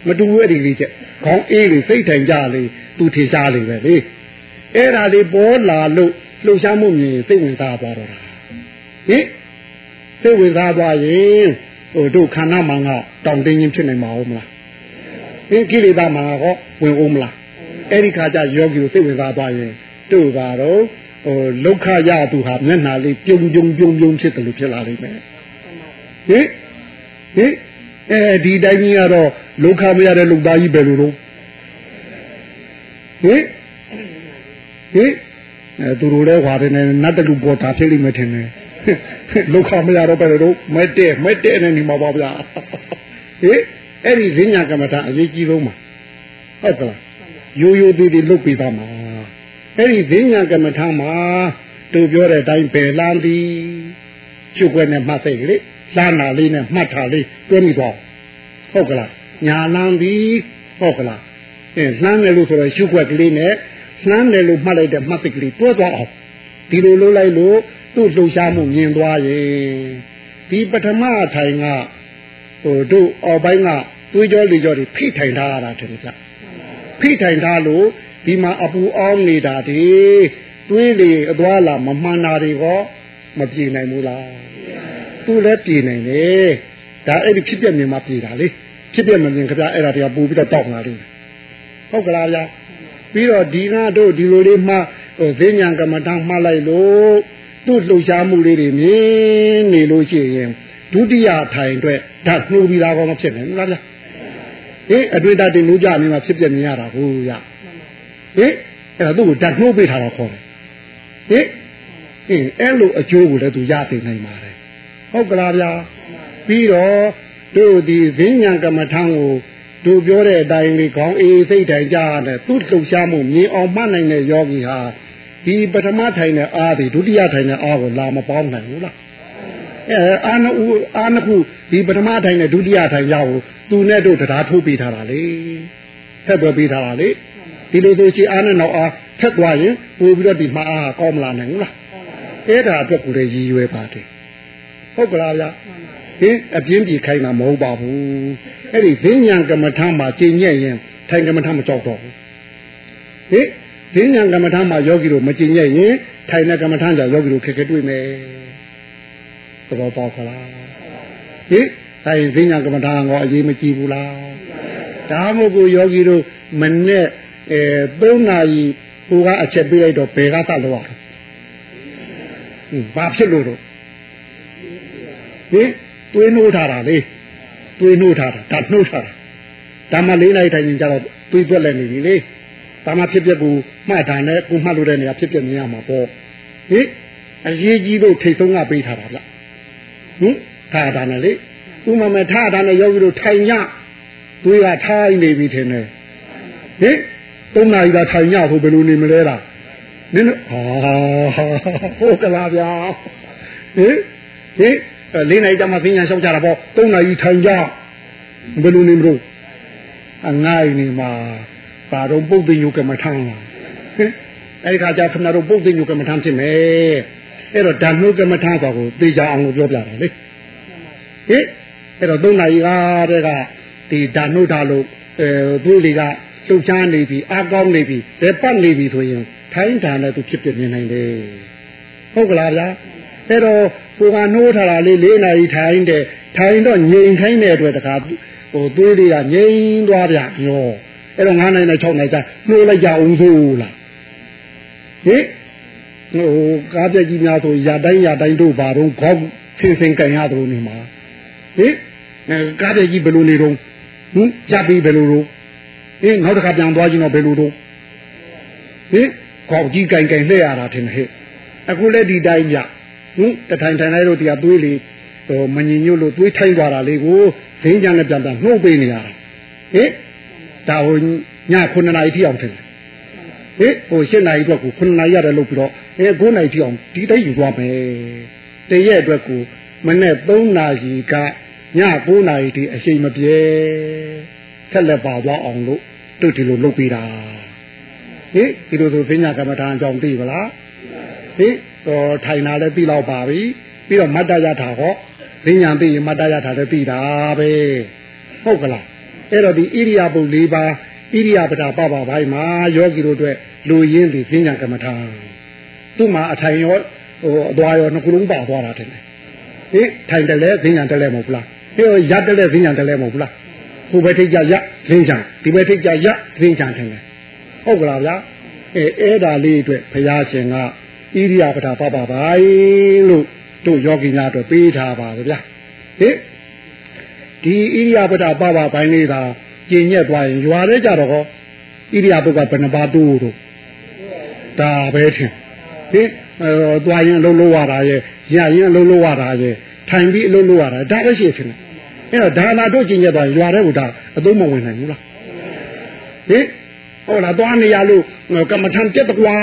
မတူဘူးအဲ့ဒီ၄ချက်ခေါင်းအေးလေးစိတ်ထိုင်ကြလေသူထေရှားလေပဲလေအဲ့ဒါလေးပေါ်လာလို့လှုပ်ရှားမှုမြင်စိတ်ဝင်စားသွားတော့တာဟင်စိတ်ဝင်စားသွားရင်ဟိုတို့ခန္ဓာမှန်ကတောင်တင်းချင်းဖြစ်နိုင်မှာဟုတ်မလားဟင်ကိလေသာမှန်ကဝင်အောင်မလားအဲ့ဒီခါကျယောဂီကိုစိတ်ဝင်စားသွားရင်တို့ကတော့ဟိုလုခရသူဟာမျက်နှာလေးပြုံပြုံပြုံပြုံဖြစ်တယ်လို့ဖြစ်လာလိမ့်မယ် ဟင်ဟင်အဲဒီတိုင်းကြီးကတော့လုခမရတဲ့လူသားကြီးပဲလို့တော့ဟင်ဟင်အဲသူတို့လည်းဟွာတယ်နဲ့နတ်တလူပေါ်တာဖြစ်လိမ့်မယ်ထင်တယ်လုခမရတော့ပဲလို့မဲတဲ့မဲတဲ့နဲ့နေမှာပါဗျာဟင်အဲ့ဒီဈဉ္ညာကမ္မထာအရေးကြီးဆုံးမှာဟုတ်ကလားရိုးရိုးသေးသေးလုတ်ပြီးသားမှာအဲ့ဒီဈဉ္ညာကမ္မထာမှာသူပြောတဲ့အတိုင်းပယ်လန်းသည်ချုပ်ွက်နဲ့မှတ်စိတ်ကလေး လှမ်းတာလေးနဲ့မှတ်တာလေးတွဲမိသွားဟုတ်ကလားညာလန်းသည်ဟုတ်ကလားအဲလှမ်းတယ်လို့ဆိုတော့ရှုွက်ကလေးနဲ့လှမ်းတယ်လို့မှတ်လိုက်တဲ့မှတ်စိတ်ကလေးတွဲသွားအောင်ဒီလိုလုပ်လိုက်လို့သူ့လှုပ်ရှားမှုမြင်သွားရင်ဒီပထမထိုင်ကဟိုတို့အော်ပိုင်းကသွေးကြောလေကြောတွေဖိထိုင်ထားရတာတယ်ဗျဖိထိုင်ထားလို့ဒီမှာအပူအောင်းနေတာဒီသွေးလေအသွားလာမမှန်တာတွေကောမပြေနိုင်ဘူးလား သူလည်းပြေနိုင်တယ်ဒါအဲ့ဒီဖြစ်ပြမြင်မှပြေတာလေဖြစ်ပြမမြင်ကြအဲ့ဒါတွေကပူပြီးတော့တောက်လာတယ်ဟုတ်ကလားဗျာပြီးတော့ဒီကတို့ဒီလိုလေးမှဟိုဈဉ္ညာကမ္မထမှားလိုက်လို့သူ့လှုပ်ရှားမှုလေးတွေမြင်နေလို့ရှိရင်ဒုတိယထိုင်အတွက်ဓာတ်နှိုးပြီးသားကောမဖြစ်နိုင်ဘူးလားဗျာဟင်အတွေ့အကြုံနှိုးကြနေမှာဖြစ်ပြမြင်ရတာဟုတ်ရဟင်အဲ့တော့သူ့ကိုဓာတ်နှိုးပေးထားတာခေါ်တယ်ဟင်အင်းအဲ့လိုအကျိုးကိုလည်းသူရသိနိုင်ပါတယ် ဟုတ်ကလားဗျာပြီးတော့တို့ဒီဈဉ္ညာကမ္မထံကိုတို့ပြောတဲ့အတိုင်းလေးခေါင်းအေးစိတ်ထိုင်ကြရတယ်သူ့လှုပ်ရှားမှုမြင်အောင်မှတ်နိုင်တဲ့ယောဂီဟာဒီပထမထိုင်တဲ့အားဒီဒုတိယထိုင်တဲ့အားကိုလာမပေါင်းနိုင်ဘူးလားအဲအာနဥအာနခုဒီပထမထိုင်တဲ့ဒုတိယထိုင်ရကိုသူနဲ့တို့တရားထိုးပေးထားတာလေထက်သွဲပေးထားတာလေဒီလိုဆိုရှိအာနဲ့နောက်အားထက်သွားရင်ပို့ပြီးတော့ဒီမှာအားကောင်းမလာနိုင်ဘူးလားအဲ့ဒါအတွက်ကိုလည်းရည်ရွယ်ပါတယ် ဟုတ်ကလားဗျာဟင်အပြင်းပြေခိုင်းတာမဟုတ်ပါဘူးအဲ့ဒီဈဉ္ညာကမ္မထမ်းမှာကျင့်ညက်ရင်ထိုင်ကမ္မထမ်းမကြောက်တော့ဘူးဟင်ဈဉ္ညာကမ္မထမ်းမှာယောဂီတို့မကျင့်ညက်ရင်ထိုင်တဲ့ကမ္မထမ်းကြောင့်ယောဂီတို့ခက်ခဲတွေ့မယ်သဘောပေါက်ခလားဟင်ဒါရင်ဈဉ္ညာကမ္မထမ်းကောအရေးမကြီးဘူးလားဒါမှမဟုတ်ယောဂီတို့မနဲ့အဲ3နာရီကိုကအချက်ပေးလိုက်တော့ဘယ်ကသလို့ရလဲဟင်ဘာဖြစ်လို့တော့ ဟင်တွေးနှိုးထားတာလေတွေးနှိုးထားတာဒါနှိုးထားတာဒါမှလေးလိုက်ထိုင်ရင်ကြတော့တွေးသွက်လည်းနေပြီလေဒါမှဖြစ်ပျက်ကိုမှတ်တာနဲ့ကိုမှတ်လို့တဲ့နေရာဖြစ်ပျက်မြင်ရမှာပေါ့ဟင်အရေးကြီးလို့ထိတ်ဆုံးကပေးထားတာဗျဟင်ထားတာနဲ့လေဥမမထားတာနဲ့ယောဂီတို့ထိုင်ညတွေးကထိုင်နေပြီထင်တယ်ဟင်သုံးနာရီကထိုင်ညဖို့ဘယ်လိုနေမလဲလားနင်းဟာဟုတ်ကလားဗျာဟင်ဟင် လေးနိုင်ကြမှာသင်ညာလျှောက်ကြတာပေါ့သုံးနာရီထိုင်ကြဘယ်လိုနေမလို့အငိုင်းနေမှာပါတော့ပုတ်သိညုကမ္မထမ်းလားဟင်အဲ့ဒီခါကျခဏတော့ပုတ်သိညုကမ္မထမ်းဖြစ်မယ်အဲ့တော့ဓမ္မုကမ္မထမ်းဆိုကိုသိကြအောင်လို့ပြောပြတာလေဟင်အဲ့တော့သုံးနာရီကားတဲ့ကဒီဓာနှုတ်ဓာလို့အဲသူတွေကလှုပ်ရှားနေပြီအကောင်းနေပြီဘယ်ပတ်နေပြီဆိုရင်ထိုင်းဓာနဲ့သူဖြစ်ပြနေနိုင်တယ်ဟုတ်ကလားဗျာအဲ့တော့ ကိုကနှိုးထားတာလေး၄နာရီထိုင်းတယ်ထိုင်းတော့ငြိမ်ခိုင်းတဲ့အတွက်တခါဟိုသွေးတွေကငြိမ်သွားဗျညောအဲ့တော့9နိုင်နဲ့6နိုင်ကျနှိုးလိုက်ကြအောင်ဆိုလားဟင်ဟိုကားပြကြီးများဆိုရတိုင်းရတိုင်းတို့ဘာတော့ခေါက်ဖင်ဖင်ကန်ရသလိုနေမှာဟင်ကားပြကြီးဘယ်လိုနေတော့ဟင်ကြပြီးဘယ်လိုတော့ဟင်နောက်တစ်ခါပြန်သွားကြည့်တော့ဘယ်လိုတော့ဟင်ခေါက်ကြီးကန်ကန်လှည့်ရတာထင်တယ်ဟဲ့အခုလည်းဒီတိုင်းကြ ဟင်တထိုင်ထိုင်လိုက်လို့တရားသွေးလေဟိုမငင်ညွတ်လို့သွေးထိုင်းသွားတာလေးကိုဒင်းကြံနဲ့ပြန်ပြန်နှုတ်ပေးနေရတာဟင်ဒါဟိုည9နာရီထိအောင်ထင်တယ်ဟင်ဟို7နာရီအတွက်ကို9နာရီရတယ်လို့ပြီးတော့အဲ9နာရီထိအောင်ဒီတိုင်းယူသွားမယ်တရက်အတွက်ကိုမနေ့3နာရီကည9နာရီထိအချိန်မပြေဆက်လက်ပါသွားအောင်လို့တို့ဒီလိုလုပ်ပေးတာဟင်ဒီလိုဆိုပညာကမ္မထာအကြောင်းသိပါလားဟင် ဟောထိုင်တာလည်းသိတော့ပါပြီပြီးတော့မတ္တရထာဟောပညာသိရင်မတ္တရထာလည်းသိတာပဲဟုတ်ကလားအဲ့တော့ဒီဣရိယာပုတ်၄ပါးဣရိယာပဒပပဘိုင်းမှာယောဂီတို့အတွက်လူရင်းဒီပညာကမ္မထာသူ့မှာအထိုင်ရောဟိုအသွားရောနှစ်ခုလုံးပါသွားတာတဲ့ဟင်ထိုင်တယ်လဲဈဉ္ညာတယ်လဲမဟုတ်လားဟိုရက်တယ်လဲဈဉ္ညာတယ်လဲမဟုတ်လားဟိုဘက်ထိတ်ကြရဈဉ္ညာဒီဘက်ထိတ်ကြရဈဉ္ညာတယ်ဟုတ်ကလားဗျာအဲအဲ့ဒါလေးအတွက်ဘုရားရှင်က ဣရိယာပဒပပဘိုင်းလို့တို့ယောဂီများအတွက်ပေးထားပါဗျာဟင်ဒီဣရိယာပဒပပဘိုင်းလေးသာကျင်ညက်သွားရင်ရွာတဲ့ကြတော့ဟောဣရိယာပုတ်ကဘယ်နှပါတူတို့ဒါပဲထင်ဟင်အဲသွားရင်အလုံးလုံးရတာရဲ့ရရင်အလုံးလုံးရတာရဲ့ထိုင်ပြီးအလုံးလုံးရတာဒါပဲရှိထင်တယ်အဲ့တော့ဒါမှတို့ကျင်ညက်သွားရင်ရွာတဲ့ဟိုဒါအသုံးမဝင်နိုင်ဘူးလားဟင်ဟုတ်လားသွားနေရလို့ကမ္မထံပြက်တကွာ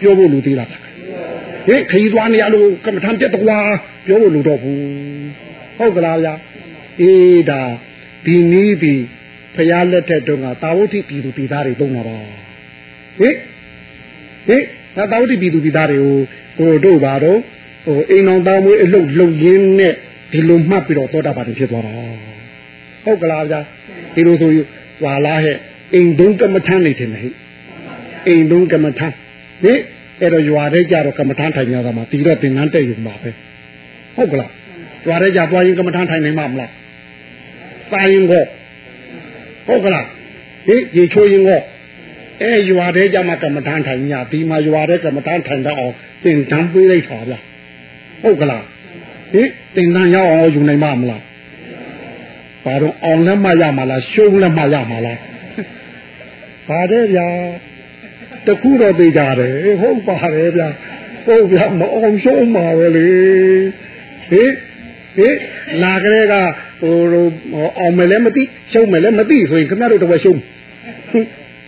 ပြောဖို့လူသေးလား ဟင်ခရီးသွားနေရလို့ကမ္မထံပြက်တကွာပြောဖို့လူတော့ဘူးဟုတ်ကလားဗျာအေးဒါဒီနည်းပြီးဖရာလက်ထက်တုန်းကတာဝတိပြည်သူပြည်သားတွေသုံးတာပါဟင်ဟင်ဒါတာဝတိပြည်သူပြည်သားတွေကိုဟိုတို့ပါတော့ဟိုအိမ်အောင်သားမွေးအလုတ်လုံရင်းနဲ့ဒီလိုမှတ်ပြီးတော့သောတာပန်ဖြစ်သွားတာဟုတ်ကလားဗျာဒီလိုဆိုဟာလားဟဲ့အိမ်တုံးကမ္မထမ်းနေတယ်ဟဲ့အိမ်တုံးကမ္မထမ်းဟင် အဲ့တော့ရွာထဲကြတော့ကမ္မထမ်းထိုင်ရတာမှာဒီတော့သင်္ကန်းတဲ့ယူမှာပဲဟုတ်ကလားရွာထဲကြသွားရင်ကမ္မထမ်းထိုင်နိုင်မှာမလားပါရင်ကောဟုတ်ကလားဟေးရေချိုးရင်ကောအဲရွာတဲ့ကြမှာကမ္မထမ်းထိုင်ညဒီမှာရွာတဲ့ကမ္မထမ်းထိုင်တော့အောင်သင်တန်းပေးလိုက်ပါဗျာဟုတ်ကလားဟေးသင်တန်းရောက်အောင်ယူနိုင်မှာမလားဘာတော့အောင်လည်းမရမှာလားရှုံးလည်းမရမှာလားပါတယ်ဗျာ တခုတော့သိကြတယ်ဟုတ်ပါတယ်ဗျာဟုတ်ဗျာမအောင်ရှုံးမှာပဲလေဟေးဟေးလာကလေးကဟိုအောင်မယ်လည်းမသိရှုံးမယ်လည်းမသိဆိုရင်ခင်ဗျားတို့တော့ရှုံး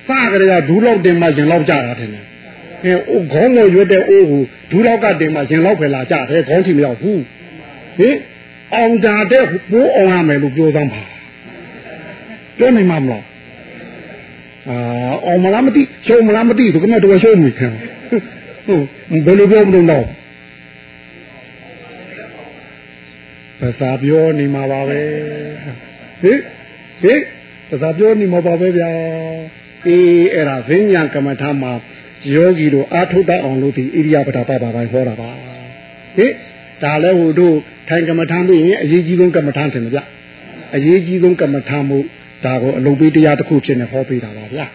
ဖားကလေးကဒူးလောက်တင်မှရင်လောက်ကြတာတယ်အဲခေါင်းကိုရွတ်တဲ့အိုးကိုဒူးလောက်ကတင်မှရင်လောက်ပဲလာကြတယ်ခေါင်းထိမရောက်ဘူးဟင်အောင်တာတဲ့ပိုးအောင်ရမယ်လို့ပြောသမ်းပါပြောနိုင်မှာမလား အာအောင်မလားမသိရှုံးမလားမသိဆိုခင်ဗျားတို့ရှုံးနေခင်ဟုတ်ဘယ်လိုပြောမလို့တော့ภาษาပြောနေမှာပါပဲဟိဟိภาษาပြောနေမှာပါပဲဗျာအေးအဲ့ဒါဈဉ္ညာကမ္မထာမှာယောဂီတို့အာထုတတ်အောင်လို့ဒီဣရိယာပဒပပါပိုင်းဟောတာပါဟိဒါလည်းဟိုတို့ထိုင်ကမ္မထာလို့ရင်အရေးကြီးဆုံးကမ္မထာတယ်ဗျအရေးကြီးဆုံးကမ္မထာမှု ဒါကိုအလုံးပေးတရားတစ်ခုဖြစ်နေဟောပေးတာပါဗျာ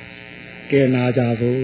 ကဲနာကြသို့